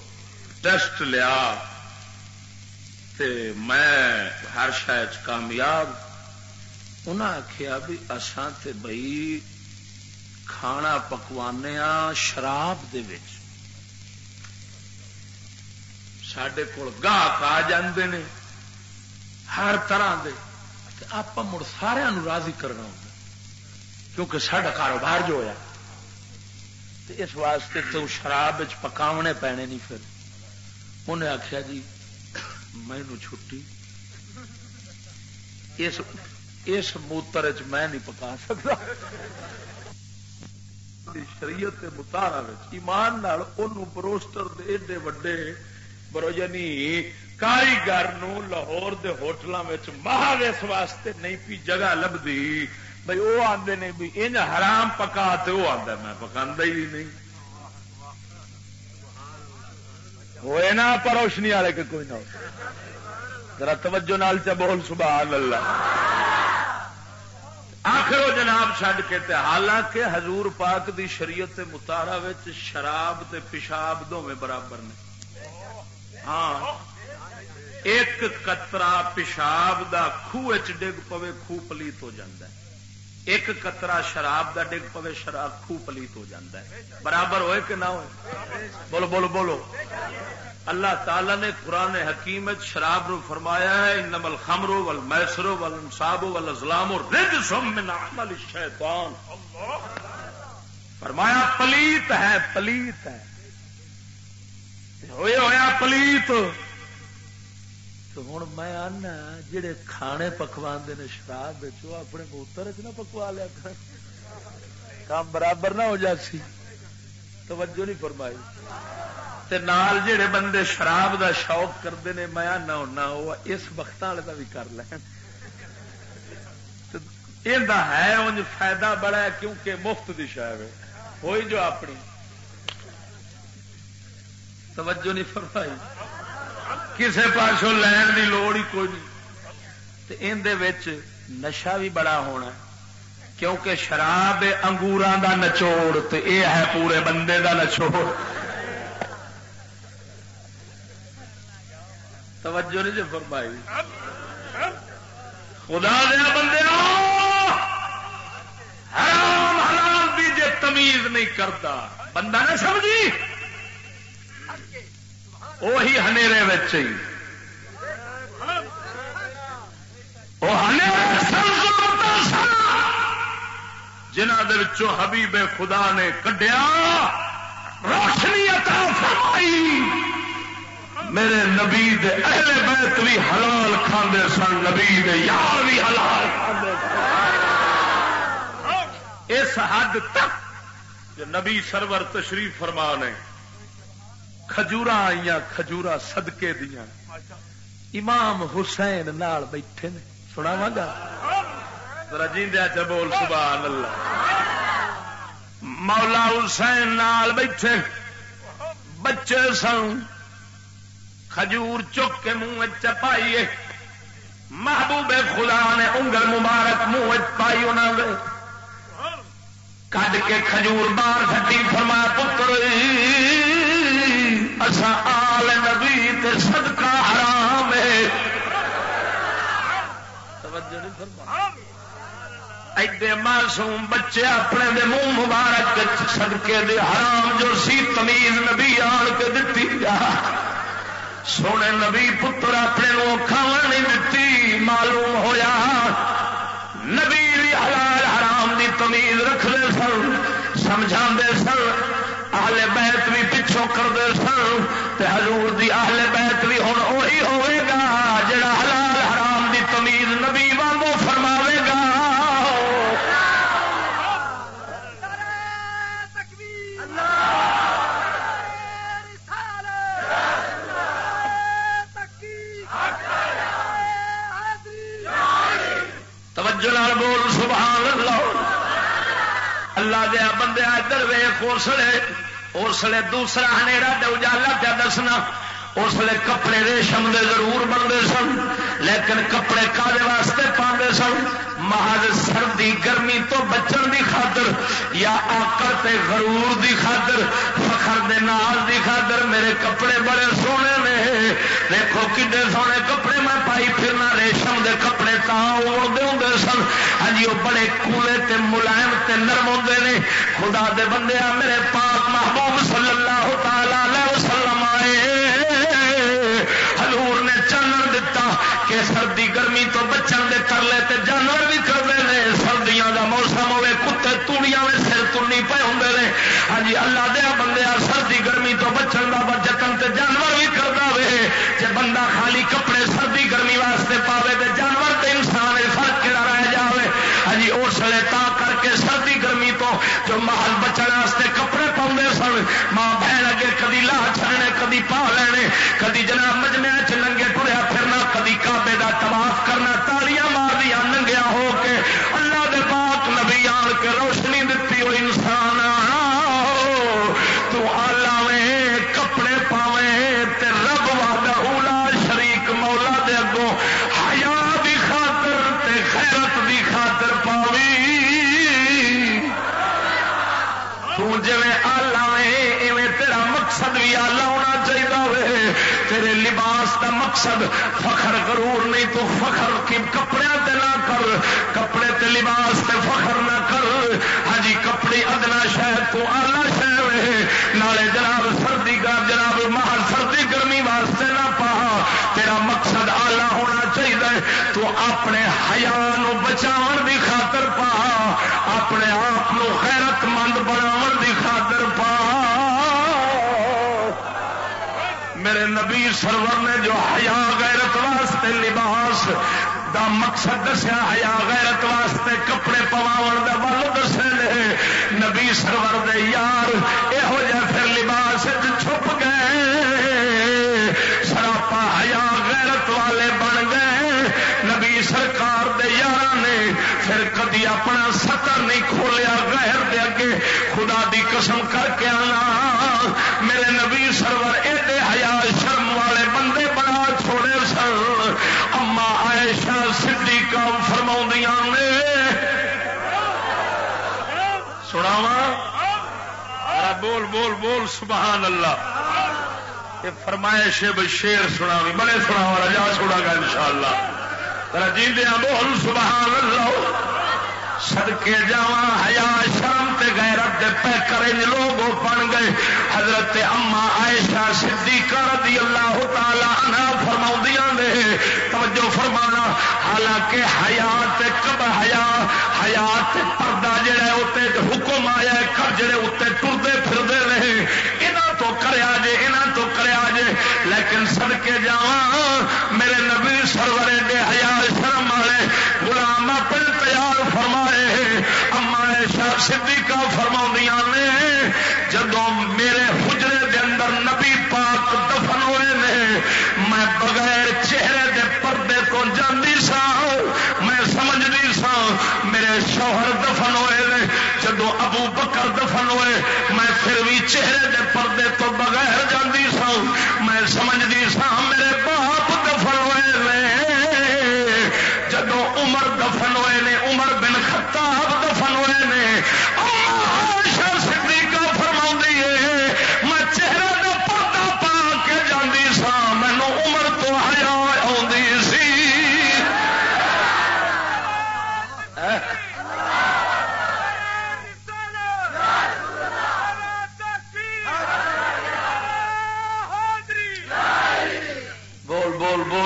ٹیسٹ لیا۔ تے میں ہر شاید کامیاب انہیں آخیا بھی اسان تے بھائی کھانا پکوانے شراب دے سڈے کول گاہک آ جاندے نے ہر طرح دے۔ آپ مڑ سارا راضی کرنا ہوگا کیونکہ سڈا کاروبار جو ہوا اس واسطے تو شراب پکاونے پینے نہیں پھر۔ انہیں آخیا جی مینو چھٹی۔ اس اس موتر چ میں نہیں پکا سکتا۔ شریعت متارا ایمان بروسٹر ایڈے وڈے، برو یعنی کاریگر لاہور دے ہوٹلوں میں اس واسطے نہیں پی جگہ لبھی۔ بھائی وہ آتے نے بھی ان حرام پکا تو وہ آتا میں پکا ہی نہیں۔ ہوئے نا پروشنی والے کے کوئی نہ ذرا توجہ نال چ بول، سبحان اللہ۔ آخر وہ جناب چڈ کے تے، حالانکہ حضور پاک دی شریعت متارا شراب تے پیشاب دونوں برابر نے۔ ہاں۔ ایک قطرہ پیشاب دا خوہ ڈگ پوے خوہ پلیت ہو جاتا ہے۔ ایک قطرہ شراب دا ڈگ پوے، شراب خوہ پلیت ہو جاتا ہے۔ برابر ہوئے کہ نہ ہوئے؟ بولو بولو بولو۔ اللہ تعالی نے قرآن حکیم شراب نو فرمایا ہے نمل خمرو ول میسرو ول انصاب ول ازلام من عمل فرمایا، پلیت ہے پلیت ہے۔ ہوئے ہویا پلیت۔ تو ہوں میں آنا جڑے کھانے پکوا نے شراب اپنے موتر چ نہ پکوا لیا کام برابر نہ ہو جاسی توجہ نہیں فرمائی۔ تے نال جڑے بندے شراب دا شوق کرتے ہیں میں آنا ہونا، وہ اس وقت والے کا بھی کر لین۔ یہ ہے انج فائدہ بڑا ہے کیونکہ مفت کی شاید ہوئی جو اپنی۔ توجہ نہیں فرمائی۔ کسے پاسوں لین کی لوڑ ہی کوئی نہیں۔ اندر نشا بھی بڑا ہونا کیونکہ شراب انگور کا نچوڑ تو یہ ہے پورے بندے کا نچوڑ۔ توجہ نہیں جی فرمائی۔ خدا دیا بندے حرام حلال بھی جی تمیز نہیں کرتا۔ بندہ نہ سمجھی؟ وہی ہنیرے جنہ حبیب خدا نے کڈیا روشنی عطا فرمائی۔ میرے نبی دے اہل بیت بھی حلال کھاندے سن، نبی دے یار بھی حلال کھاندے اس حد تک جو نبی سرور تشریف فرما نے کھجور آئی کھجورا سدکے دیا امام حسین نال بیٹھے نے۔ سنا وا گا رجیندیا آچھا چ بول، سبحان اللہ۔ مولا حسین نال بیٹھے، بچے سن۔ کھجور چک کے منہ چپائیے۔ محبوب خدا نے انگل مبارک منہ پائی انہوں نے کڈ کے کھجور بار سٹی فرما پتر اصا آل نبی تے صدقہ حرام ہے ایڈے معصوم بچے اپنے دے منہ مبارک صدقے دے حرام جو سی تمیز نبی آن کے دتی۔ جا سونے نبی پتر اپنے کھا نہیں دتی معلوم ہویا۔ نبی بھی تمیز رکھتے سن سمجھا سن، اہل بیت بھی پچھوں کرتے سن حضور دی اہل بیت بھی ہوں وہی ہوئے گا جڑا حلال حرام دی تمیز نبی وانگو فرماوے گا توجہ بول سبحان اللہ اللہ دیا بندے ادھر ویخ اسلے اسلے دوسرا ہنیرا تو اجالا پیا دسنا۔ اس لیے کپڑے ریشم دے ضرور بنتے سن، لیکن کپڑے کالے واسطے پاندے سن۔ محض سردی گرمی تو بچن دی خاطر یا آکر تے غرور دی خاطر، فخر دے ناز دی خاطر میرے کپڑے بڑے سونے نے۔ دیکھو کڈے سونے کپڑے، میں پائی پھرنا ریشم دے کپڑے تا ہوں سن۔ ہاں جی، وہ بڑے کولے تے ملائم تے نرم ہوتے ہیں خدا دے بندے، آ میرے پاک محبوب صلی اللہ تعالی وسلم آئے۔ حضور نے چانن دتا کہ سردی گرمی تو بچن دے ترلے تے جانور بھی کرتے ہیں سردیاں دا موسم ہوے کتے تونیاں میں سر تنی پے ہوں نے ہاں جی اللہ دے لباس تے فخر نہ کر۔ ہاں جی، کپڑے ادنا شہر تو آلہ شہر نالے جناب سردی کا جناب مہر سردی گرمی واسطے نہ پا۔ تیرا مقصد آلہ ہونا چاہیے تو اپنے حیا بچاؤ کی خاطر پا۔ اپنے آپ خیرت مند بناو کی خاطر پا۔ میرے نبی سرور نے جو حیا، غیرت واسطے لباس دا مقصد دسیا حیا غیرت واسطے کپڑے پواؤ دا ول دسے نے۔ نبی سرور دے یار یہو جہ پھر لباس چھپ گئے۔ سراپا حیا غیرت والے بن گئے۔ نبی سرکار دے یار نے پھر کدی اپنا سطر نہیں کھولیا غیر دے اگے۔ خدا دی قسم کر کے آنا۔ میرے نبی سرور، ایڈے حیا شرم والے سبحان اللہ۔ یہ فرمائش شیر سنا بڑے سنا رجا سنا گا ان شاء اللہ رجی دیا بول سبحان اللہ۔ سدکے جا ہیا شام تے غیرت دے پہ کرے لوگ بن گئے۔ حضرت اما عائشہ صدیقہ رضی اللہ تعالی عنہ فرماؤں نے، توجہ فرمانا، حالانکہ حیات کب حیا؟ حیات پردہ جڑا اتنے حکم آیا ہے، کر جڑے اتنے ٹرتے پھرتے رہے یہاں تو کریا جے یہاں تو کریا جے، لیکن سدکے جا میرے نبی سرورے دے حیا شرم والے غلام اپنے تیار فرمائے اما صدیقہ فرما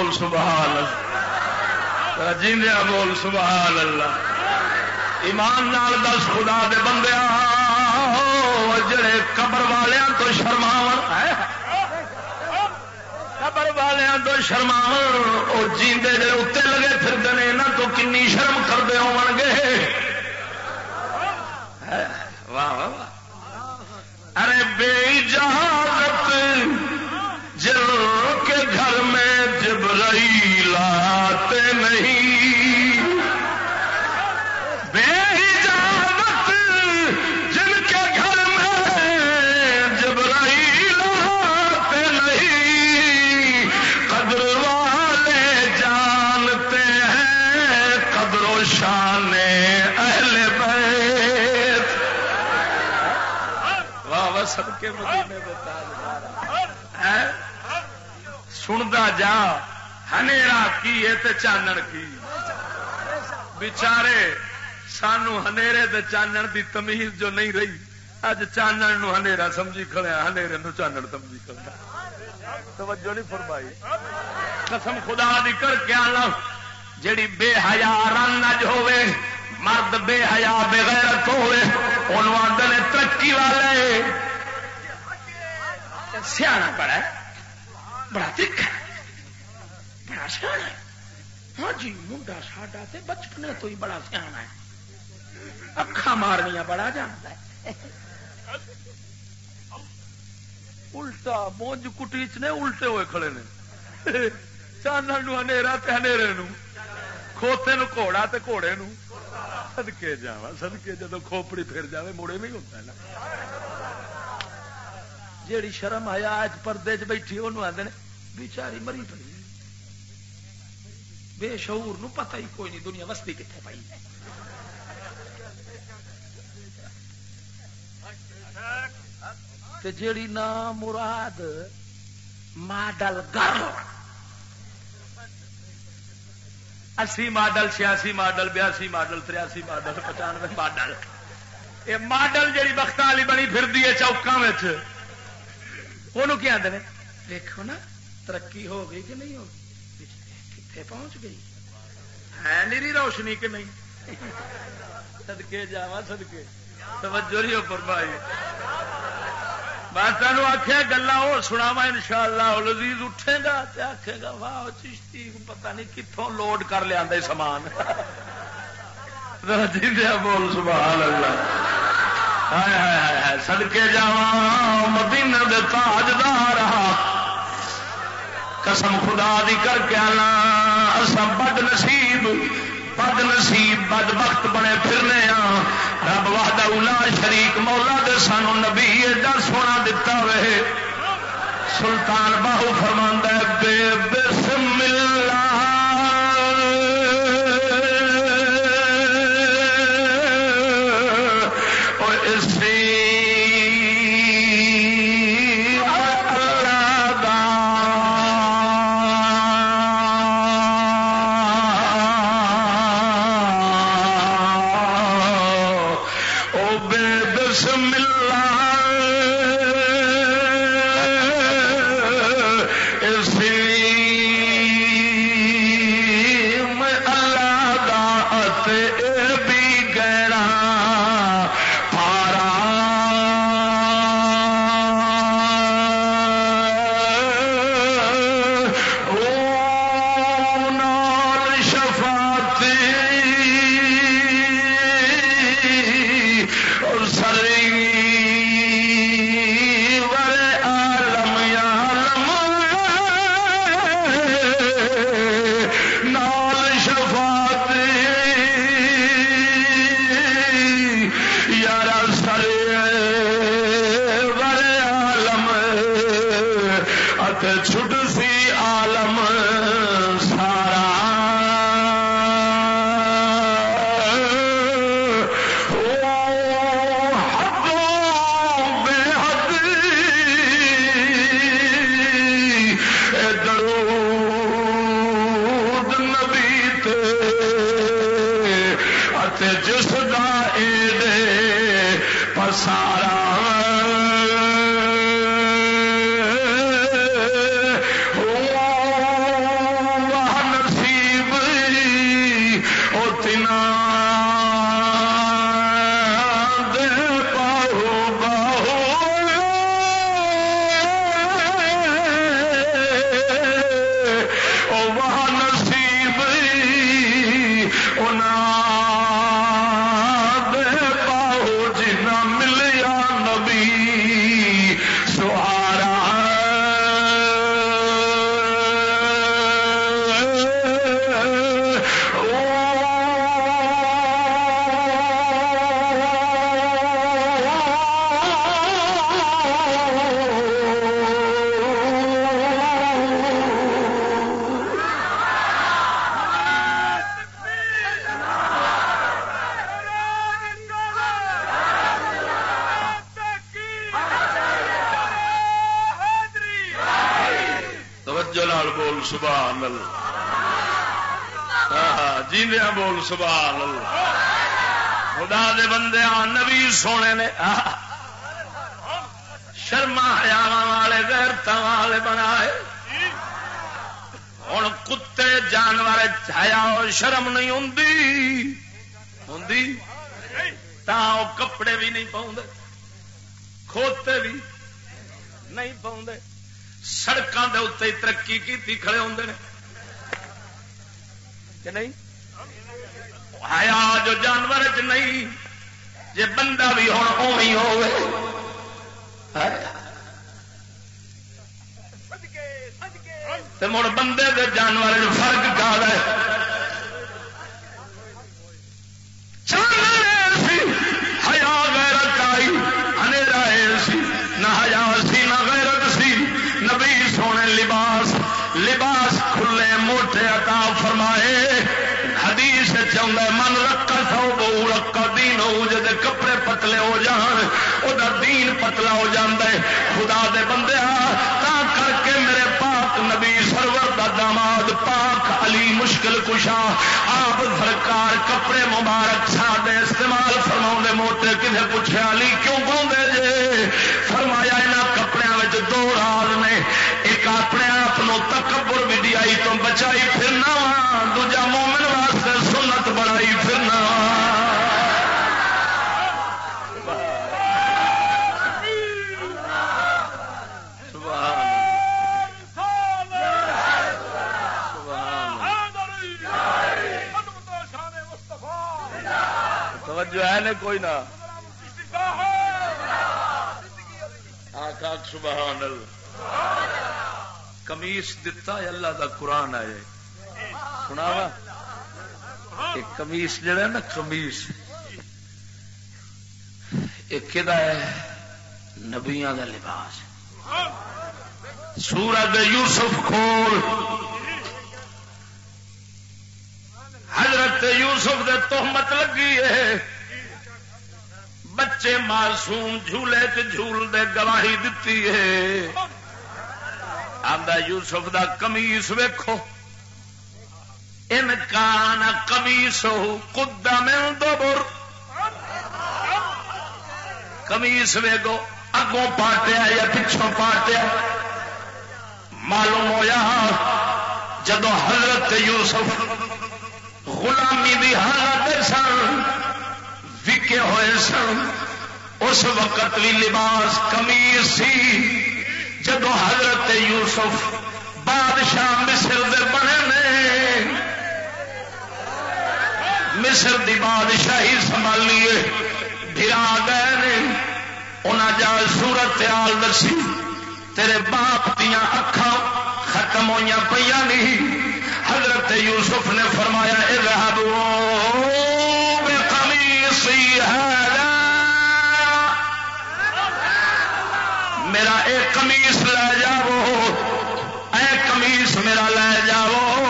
بول سبحان اللہ۔ جیندیا بول سبحان اللہ۔ ایمان نال دس خدا دے بندے جڑے قبر والوں تو شرماو قبر والوں تو شرماو وہ جیندے جڑے اتنے لگے پھرتے ہیں یہاں تو کنی شرم کرتے ہو گے واہ واہ۔ ارے بے اجازت جل کے گھر میں جبرائیل آتے نہیں۔ بے اجازت جن کے گھر میں جبرائیل آتے نہیں۔ قدر والے جانتے ہیں قدر و شان اہل بیت۔ واہ واہ، سب کے مدینے بتا ہاں؟ سنتا جا۔ ہنیرا کی ہے چانن کی؟ بچارے سانو ہنیرے دے چانن دی تمیز جو نہیں رہی اج چانن نو ہنیرا سمجھی کھڑیا ہنیرے نو چانن سمجھی کھڑیا توجہ نہیں فرمائی۔ قسم خدا دی کر کے آنا، جیڑی بے حیا رنج ہوے مرد بے حیا بے غیرت ہوے انہوں آدھے ترقی والے۔ سیاح بڑا بڑا تکھا بڑا سیاح ہے۔ ہاں جی منڈا ساڈا تے بچپنے تو ہی بڑا سیاح ہے۔ اکھا مارنیا بڑا جانتا ہے۔ الٹا مونج کٹیچ نے الٹے ہوئے کھڑے نے۔ چانن ہنیرا کھوتے نو گھوڑا تے گھوڑے نو سدکے جا سدکے جدو کھوپڑی پھر جائے مڑے نہیں ہوتا ہے جیڑی شرم آیا اج پردے چ بیٹھی وہ آدھے بچاری مری پی بے شعور نو پتہ ہی کوئی نہیں، دنیا وستی کتنے پائی جیڑی نا مراد ماڈل گر اسی ماڈل، چھیاسی ماڈل، بیاسی ماڈل، تریاسی ماڈل، پچانوے ماڈل۔ یہ ماڈل جیڑی بخت والی بنی پھر چوکاں وہ کیا آدھے دیکھو نا، ترقی ہو گئی کہ نہیں ہو گئی کتنے پہنچ گئی۔ ہے نیری روشنی کہ نہیں؟ سدکے جا سدکے توجہ نہیں فرمائی میں تینوں آخیا گلا وہ سنا وا ان شاء اللہ لذیذ اٹھے گا آخے گا، واہ چشتی، پتہ نہیں کتوں لوڈ کر لیا سامان۔ جی بول سبحان اللہ سدکے جا مدین دے تاجدار ہاں۔ قسم خدا دی کر کے آنا۔ اصا بد نصیب بد نصیب، بد وقت بنے پھرنے ہاں رب وحدہ اولا شریک مولا دے سانو نبی ایڈا سونا دتا وے۔ سلطان باہو توجہ لال بول سبحان اللہ۔ جیندیا بول سبحان اللہ۔ خدا دے بندے نبی سونے نے۔ شرما ہیا والے گرتا والے بنا ہوں کتے، جانور چھایا شرم نہیں ہوں ہوں کپڑے بھی نہیں پاؤں کھوتے بھی نہیں پاؤں سڑکوں کے اتنے ترقی کی کھڑے ہوں نے۔ کہ نہیں؟ آیا جو جانور چ نہیں جی بندہ بھی ہوں اوی ہو مڑ بندے دے جانور فرق کا ہے؟ وہ دین پتلا ہو جاتا ہے، خدا دے بندے تا کر کے میرے پاک نبی سرور دا داماد پاک علی مشکل کشا، آپ سرکار کپڑے مبارک سادے استعمال فرما موٹے کسے پوچھے، علی کیوں پاؤں جے؟ فرمایا یہاں کپڑے دو راز نے، ایک اپنے آپ تکبر وڈیائی تو بچائی پھرنا دوجا مومن واسطے سنت بڑائی پھرنا توجہ ہے نا کوئی نہ۔ سبحان اللہ۔ کمیس دتا اللہ دا قرآن آئے سنا وا کمیس جڑا نا، کمیس۔ ایک ہے؟ نبیاں دا لباس۔ سورج یوسف کھول۔ حضرت یوسف دے تہمت لگی ہے۔ بچے معصوم جھولے جھول دے گواہی دتی ہے۔ آدھا یوسف دا کمیس ویکھو۔ ان کان کمیس ہو کدا مل دو بر کمیس ویگو اگوں پاٹیا یا پچھوں پاٹیا۔ معلوم ہوا جدو حضرت یوسف غلامی دی حالت سن وکے ہوئے سن، اس وقت بھی لباس کمیس سی۔ جب حضرت یوسف بادشاہ مصر دے بنے نے، مصر دی بادشاہی سنبھالیے گرا گئے نے۔ انہیں جا سورت آل دسی، تیرے باپ دیا اکھا ختم ہوئی پہ نہیں۔ حضرت یوسف نے فرمایا، اے رہو سی ہے میرا اے کمیس لے جاؤ۔ اے کمیس میرا لے جاؤ۔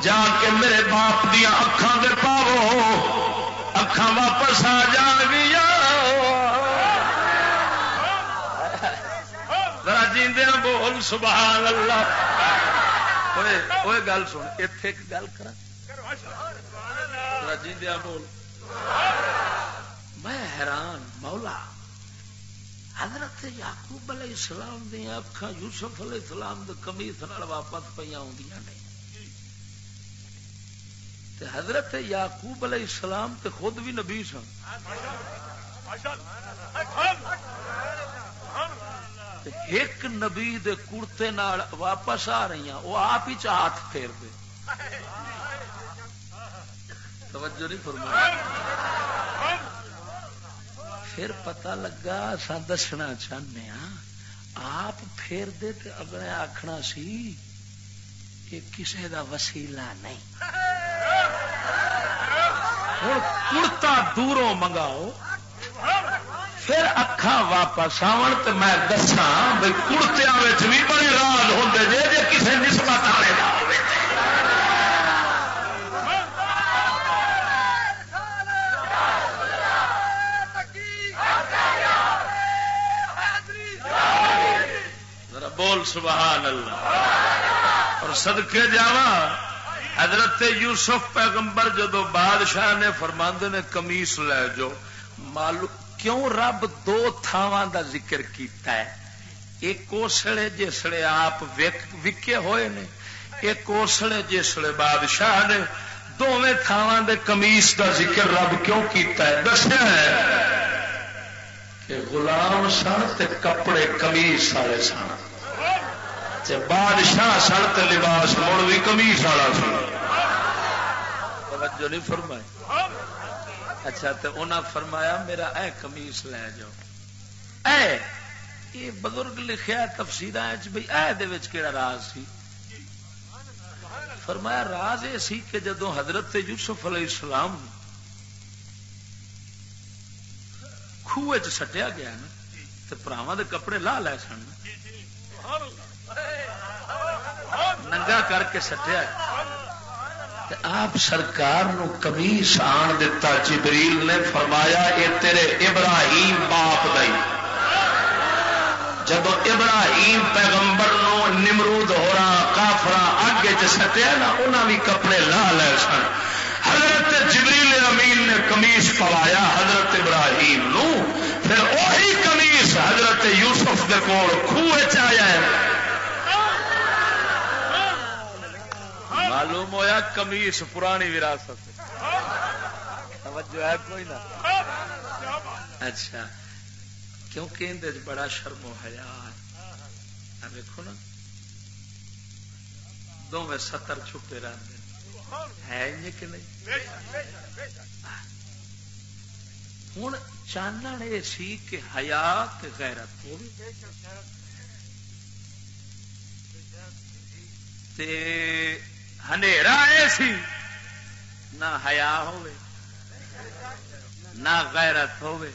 جا کے میرے باپ دیا اکھان دے پاو اکھان واپس آ جان گیا جیندیا بول، سبحان اللہ۔ وہ گل سن اتے ایک گل کر جیندیا بول۔ میں حیران، مولا، حضرت یعقوب علیہ السلام دیا اکھا یوسف علیہ السلام دے کمیس نال واپس پہ آدیاں نہیں تے حضرت یعقوب علیہ السلام تے خود بھی نبی سن۔ ایک نبی دے کرتے نال واپس آ رہی ہیں، وہ آپ ہی ہاتھ پھیر دے۔ توجہ نہیں فرمایا پھر پتا لگا اصا دسنا چاہنے ہاں آپ پھر دے تے اگلے آخنا سی کہ کسی دا وسیلہ نہیں۔ ہوں کڑتا دوروں منگاؤ، پھر اکھا واپس آن تو میں دسا بھائی کڑتیا بھی بڑے راز ہوتے جی کسی نسبت والے بول سبحان اللہ۔ اور صدقے جاوا حضرت یوسف پیغمبر جدو بادشاہ نے فرماندے نے کمیس لے جو۔ معلوم کیوں رب دو تھاواں دا ذکر کیتا ہے؟ ایک اسلے جسے آپ وکے ہوئے نے، ایک اسلے جسے بادشاہ نے۔ دونوں تھاواں دے کمیس دا ذکر رب کیوں کیتا ہے؟ دسیا ہے کہ غلام سن تے کپڑے کمیس والے سن۔ بادشاہ سن تے لباس، مڑ بھی کمیس والا توجہ نہیں فرمائی۔ اچھا تو انہاں فرمایا، میرا اے کمیس لے جاؤ۔ اے، یہ بزرگ لکھا تفصیل بھائی اے کہڑا راز سی؟ فرمایا، راز یہ سی کہ جدو حضرت یوسف علیہ السلام خوہ چ سٹیا گیا نا تو پراوا دے کپڑے لا لے سن۔ ننگا کر کے سٹیا آپ سرکار نو کمیس آن دتا، جبریل نے فرمایا یہ تیرے ابراہیم باپ دئی جب ابراہیم پیغمبر نو نمرود ہو رہا کافرا اگے چٹیا نا انہوں بھی کپڑے لا لے سن۔ حضرت جبریل امین نے کمیس پوایا، حضرت ابراہیم نو۔ پھر وہی کمیس حضرت یوسف کے کول خوہ چیا معلوم ہویا کمیس پرانی وراثت توجہ ہے کوئی نہ۔ اچھا۔ کیونکہ اندر بڑا شرم و حیا ویکو نا۔ دونوں ستر چھپے رہتے ہے کہ نہیں؟ ہوں چانن یہ سی کہ حیات غیرت ہو۔ ہنیرا یہ سی۔ نہ حیا ہو نہ غیرت ہوئے۔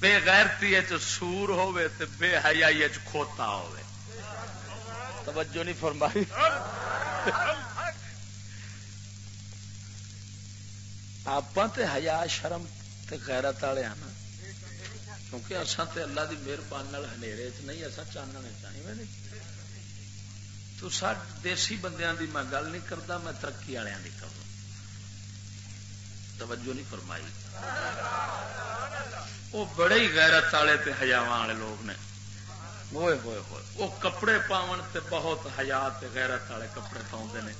بے غیرتی سور ہوے تے بے حیائی کھوتا ہوے توجہ نہیں فرمائی۔ آپ تے حیا، شرم تے غیرت والے ہیں نا، کیونکہ اصا تے اللہ دی مہربانی ہنیرے چ نہیں اصا چاننے چاہیے۔ نہیں تو سب دیسی بندیاں دی میں گل نہیں کرتا میں ترقی والوں کی کرتا توجہ نہیں فرمائی وہ بڑے ہی غیرت والے ہزار والے لوگ نے ہوئے ہوئے ہوئے وہ کپڑے پاؤن تے بہت ہزار غیرت والے کپڑے پاؤں نے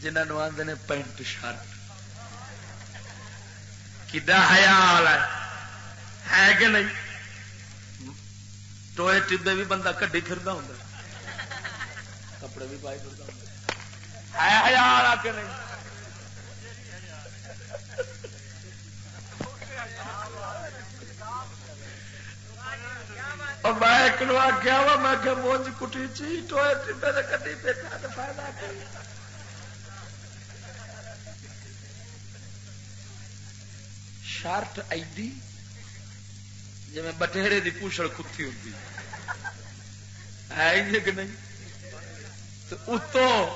جنہوں آتے ہیں پینٹ شرٹ حیال ہے کہ نہیں ٹوئے ٹبے بھی بندہ کڈی پھر ہوں کپڑے بھی پائے پھر ہے حیال آ کے نہیں۔ میں ایک نو آخیا وا، میں کہ مونج کٹی چی ٹوئے ٹبے سے کٹی پہ فائدہ شارٹ ایڈی جی بٹےڑے کی پوچھڑ کتی ہوتی ہے کہ نہیں؟ اتوں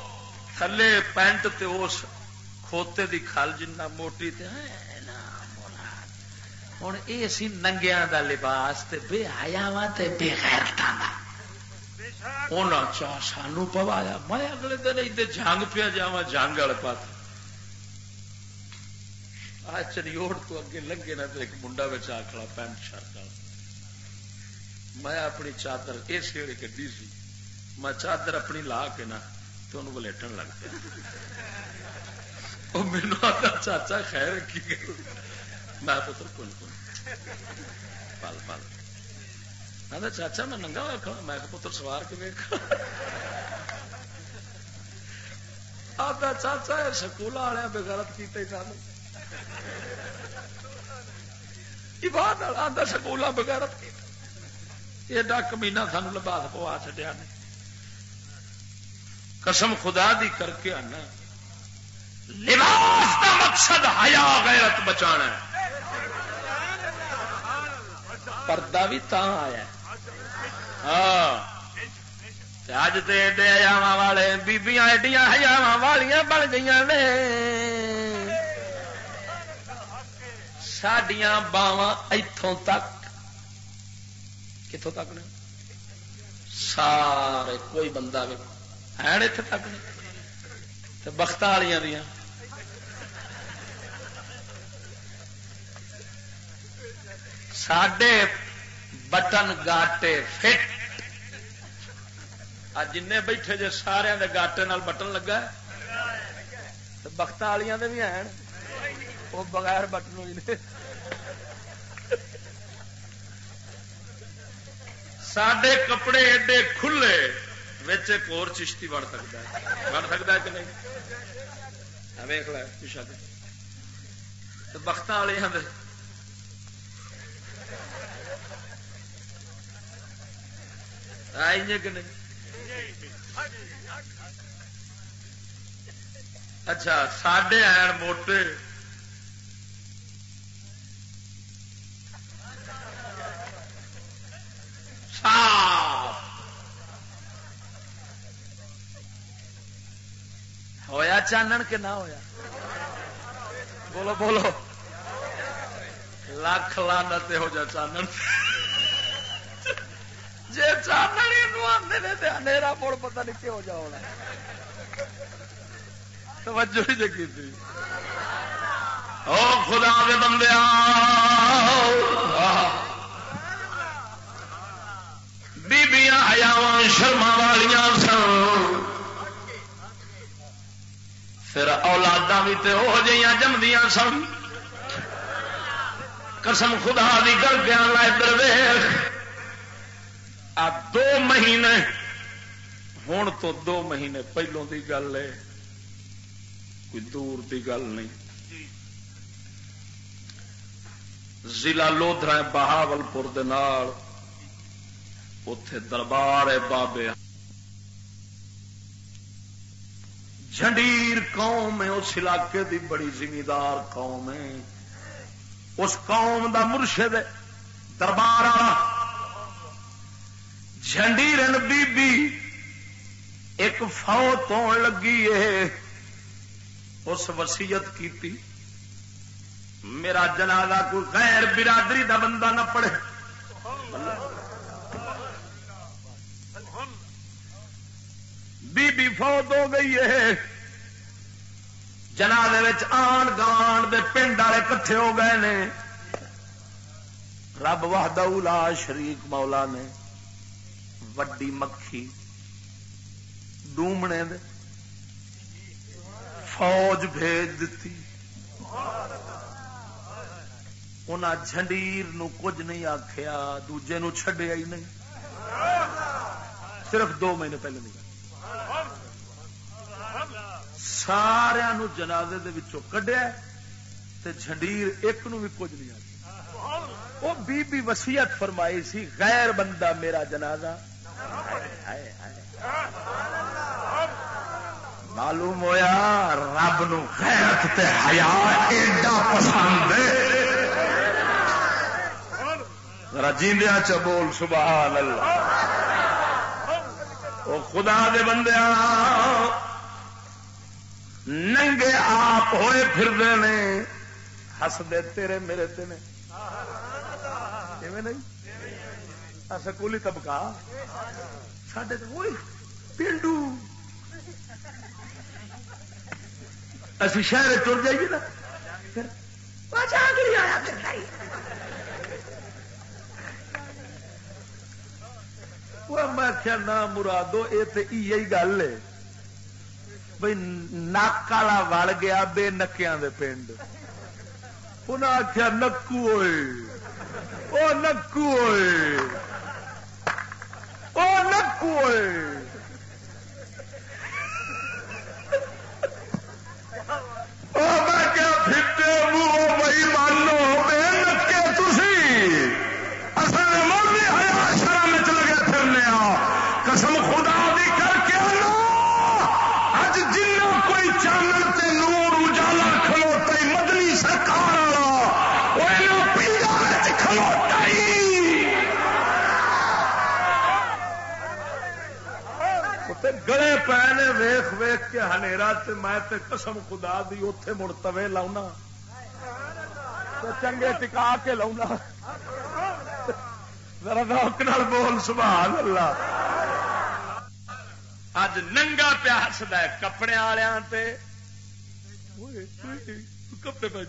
تھلے پینٹ تے اس کھوتے دی کھال جنہ موٹی تے ہوں یہ سی ننگیا دا لباس تے بے آیا وا تے بے غیرتا دا چاہ سانو پوایا میں اگلے دن ادھر جنگ پیا جا جنگ والے پاس آ چنیوڑ تو اگے لگے نا تو ایک منڈا بچ آ کھڑا پینٹ شرٹ والا میں اپنی چادر یہ سیڑی کھی سی میں چادر اپنی لا کے نا تو انہوں لگ پیا مینو آتا چاچا خیر کی میں پتر کون کون پل پل چاچا میں ننگا ہوا کھڑا میں پتر سوار کے ویک آتا چاچا سکول والے بغیرت کیتے سن بات آتا سکول بغیرت ایڈا کمینا سان لباس پوا چڈیا نے قسم خدا دی کر کے آنا. لباس کا مقصد حیا غیرت بچانا ہے. پردہ بھی تا آیا ہاں. اج تو ایڈے والے بیبیاں ایڈیاں ہزار والیاں بن گئی نے. سڈیا باواں اتوں تک. کتوں تک نے؟ سارے کوئی بندہ بھی ہے اتنے تک نہیں بخت والی دیا ساڈے بٹن گاٹے فٹ جن بیٹھے جے سارے دے گاٹے نال بٹن لگا بخت والیا بھی ہیں وہ بغیر بٹن ہوئی سڈے کپڑے ایڈے کھلے ایک اور چشتی بڑھ سکتا ہے بڑھ سکتا ہے کہ نہیں ویخ پیچھا بخت والے آئی کہ نہیں اچھا ساڈے ہیں موٹے ہویا چانن کہ نہ ہویا؟ بولو بولو۔ لاکھ لانت ہو جا چانن جی چانن آدھے مڑ پتا نہیں کہ ہو جا ہونا۔ توجہ ہی جگی تھی۔ او خدا کے بندے بیبیاں ہیاو شرما والیا سن۔ پھر اولادا بھی تو ہو جائیں جمدیا سن۔ قسم خدا دی کر گیا ادھر ویخ آ دو مہینے ہوں تو دو مہینے پہلوں دی گل ہے۔ کوئی دور دی گل نہیں۔ ضلع لودرا بہاول پور اتے دربار ہے بابے جھنڈیر قوم ہے، اس علاقے دی بڑی زمیندار قوم ہے۔ اس قوم دا مرشد دربار جھنڈیر بی بی ایک فوت ہون لگی ہے۔ اس وسیعت کی میرا جنازہ کوئی غیر برادری دا بندہ نہ پڑے بی بی فوت ہو گئی ہے۔ جنازے آن گان دے پنڈ والے کٹھے ہو گئے نے۔ رب لا شریک مولا نے۔ وڈی مکھی۔ ڈومنے دے۔ فوج بھیج دیتی انہیں جھنڈیر کچھ نہیں آخیا دوجے نو چڈیا ہی نہیں۔ صرف دو مہینے پہلے نہیں سارا جنازے دے کڈیا جھنڈیر ایک نو بھی کچھ نہیں آ وہ بی بی وسیعت فرمائی سی، غیر بندہ میرا جنازہ۔ معلوم ہوا رب نو خیرت تے حیا ایڈا پسند رجیندیا چ بول، سبحان اللہ۔ او خدا دے بندے ننگے آپ ہوئے پھر نے، ہسدے تیرے میرے تے نے۔ نہیں؟ سکولی طبقہ۔ سڈے پینڈو اسی شہر تر جائیے نا۔ میں کیا نہ مرادو یہ تو گل ہے۔ بھائی نک والا وڑ گیا، بے نکیا پنڈ۔ انہیں آخیا نکو ہوئے وہ نکو ہوئے وہ نکو ہوئے گلے پے نے ویخ ویخ کے ہنیرا میں تے قسم خدا دی اتے مڑ توے لاؤنا۔ چنگے ٹکا کے لاؤنا۔ ذرا روک بول سبحان اللہ اج ننگا پیا ہسد کپڑے والوں سے کپڑے پہ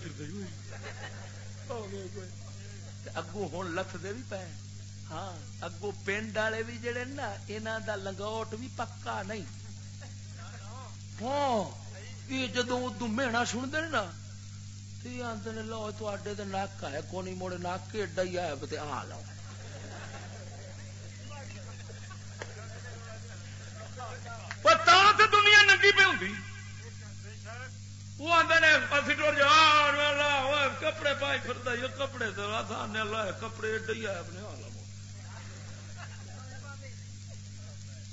اگو ہوں لت دے بھی پے۔ ہاں اگو پنڈ والے بھی جڑے نا یہاں دا لنگوٹ بھی پکا نہیں۔ ہاں یہ جدو ادو مینا سنتے نا آدھے لو تے نک ہے کونی مڑ نک ایڈا ہی ہے آ لو دنیا ننگی پہ ہوں وہ آدھے کپڑے پائی پھر کپڑے لائے کپڑے ایڈے آئے اپنے حال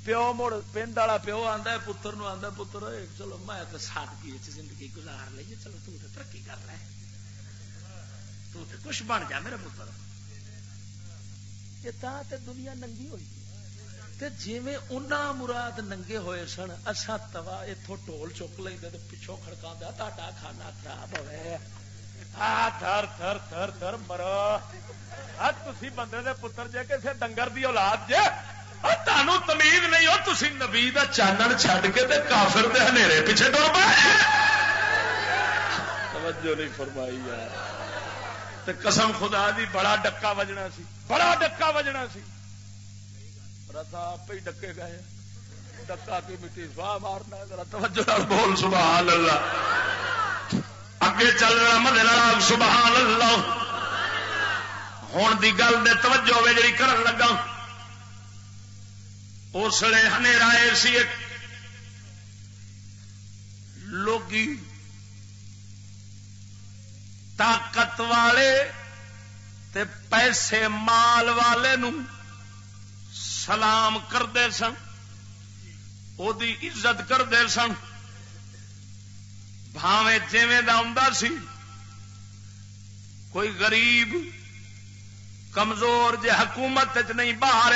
پیو مڑ پنڈ والا پیو آتا ہے، پتر نو آتا پتر چلو میں تو سادگی زندگی گزار لیے چلو تو ترقی کر لے۔ تو کچھ بن جا میرا پتر۔ یہ دنیا ننگی ہوئی۔ جی مراد ننگے ہوئے سن اصا توا اتو ٹول چک لیں پچھوں کھڑکا تا کھانا خراب ہوئے۔ تھر تھر تھر تھر، مرو۔ تھی بندے دے پتر جے کسی ڈنگر دی اولاد جے؟ تمہیں تمیز نہیں ہو تھی نبی کا چانن چھڈ کے تے کافر دے ہنیرے پیچھے ٹر پائے توجہ نہیں فرمائی یار۔ تے قسم خدا دی، بڑا ڈکا وجنا سی۔ بڑا ڈکا وجنا سی۔ رتا آپ ہی ڈکے گئے ڈکا کی مٹی سواہ مارنا ذرا توجہ بول، سبحان اللہ۔ اگے چل رہا مدد سبحان اللہ۔ ہوں دی گل دے توجہ ہوے جی کرن لگا اس لیے سی لوگی طاقت والے تے پیسے مال والے نو سلام کرتے سن وہ عزت کرتے سن۔ بھاوے جیویں دا سی، کوئی غریب، کمزور جے حکومت چ نہیں باہر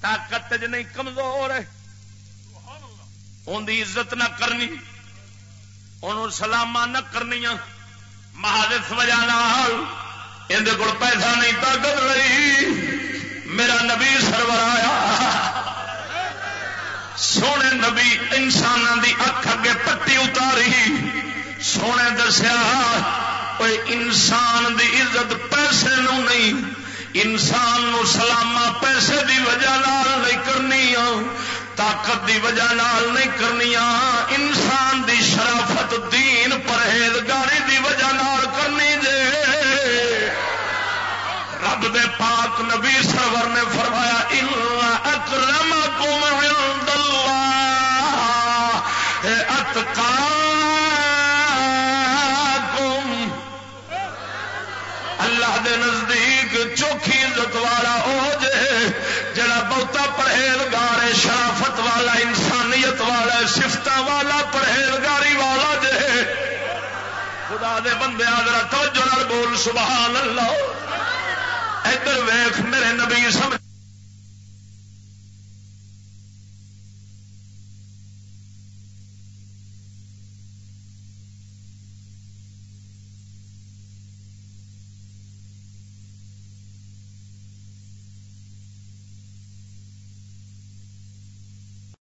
طاقت چ نہیں کمزور ہے۔ ان کی عزت نہ کرنی ان سلام نہ کرنی مہادس وجہ اندر کو پیسہ نہیں، طاقت رہی میرا نبی سرور آیا۔ سونے نبی انسان دی اکھ اگے پٹی اتاری۔ سونے دسیا انسان دی عزت پیسے نو نہیں انسان نو سلاما پیسے دی وجہ نال نہیں کرنی طاقت دی وجہ نال نہیں کرنی انسان دی شرافت دین پرہیزگاری دی وجہ نال کرنی جے۔ رب دے پاک نبی سرور نے فرمایا چوکھی عزت والا ہو جے، جڑا بہتا پرہیزگار شرافت والا، انسانیت والا سفت والا، پرہیزگاری والا جے۔ خدا دے بندے آدر توجہ بول، سبحان اللہ۔ ادھر ویخ میرے نبی سمجھ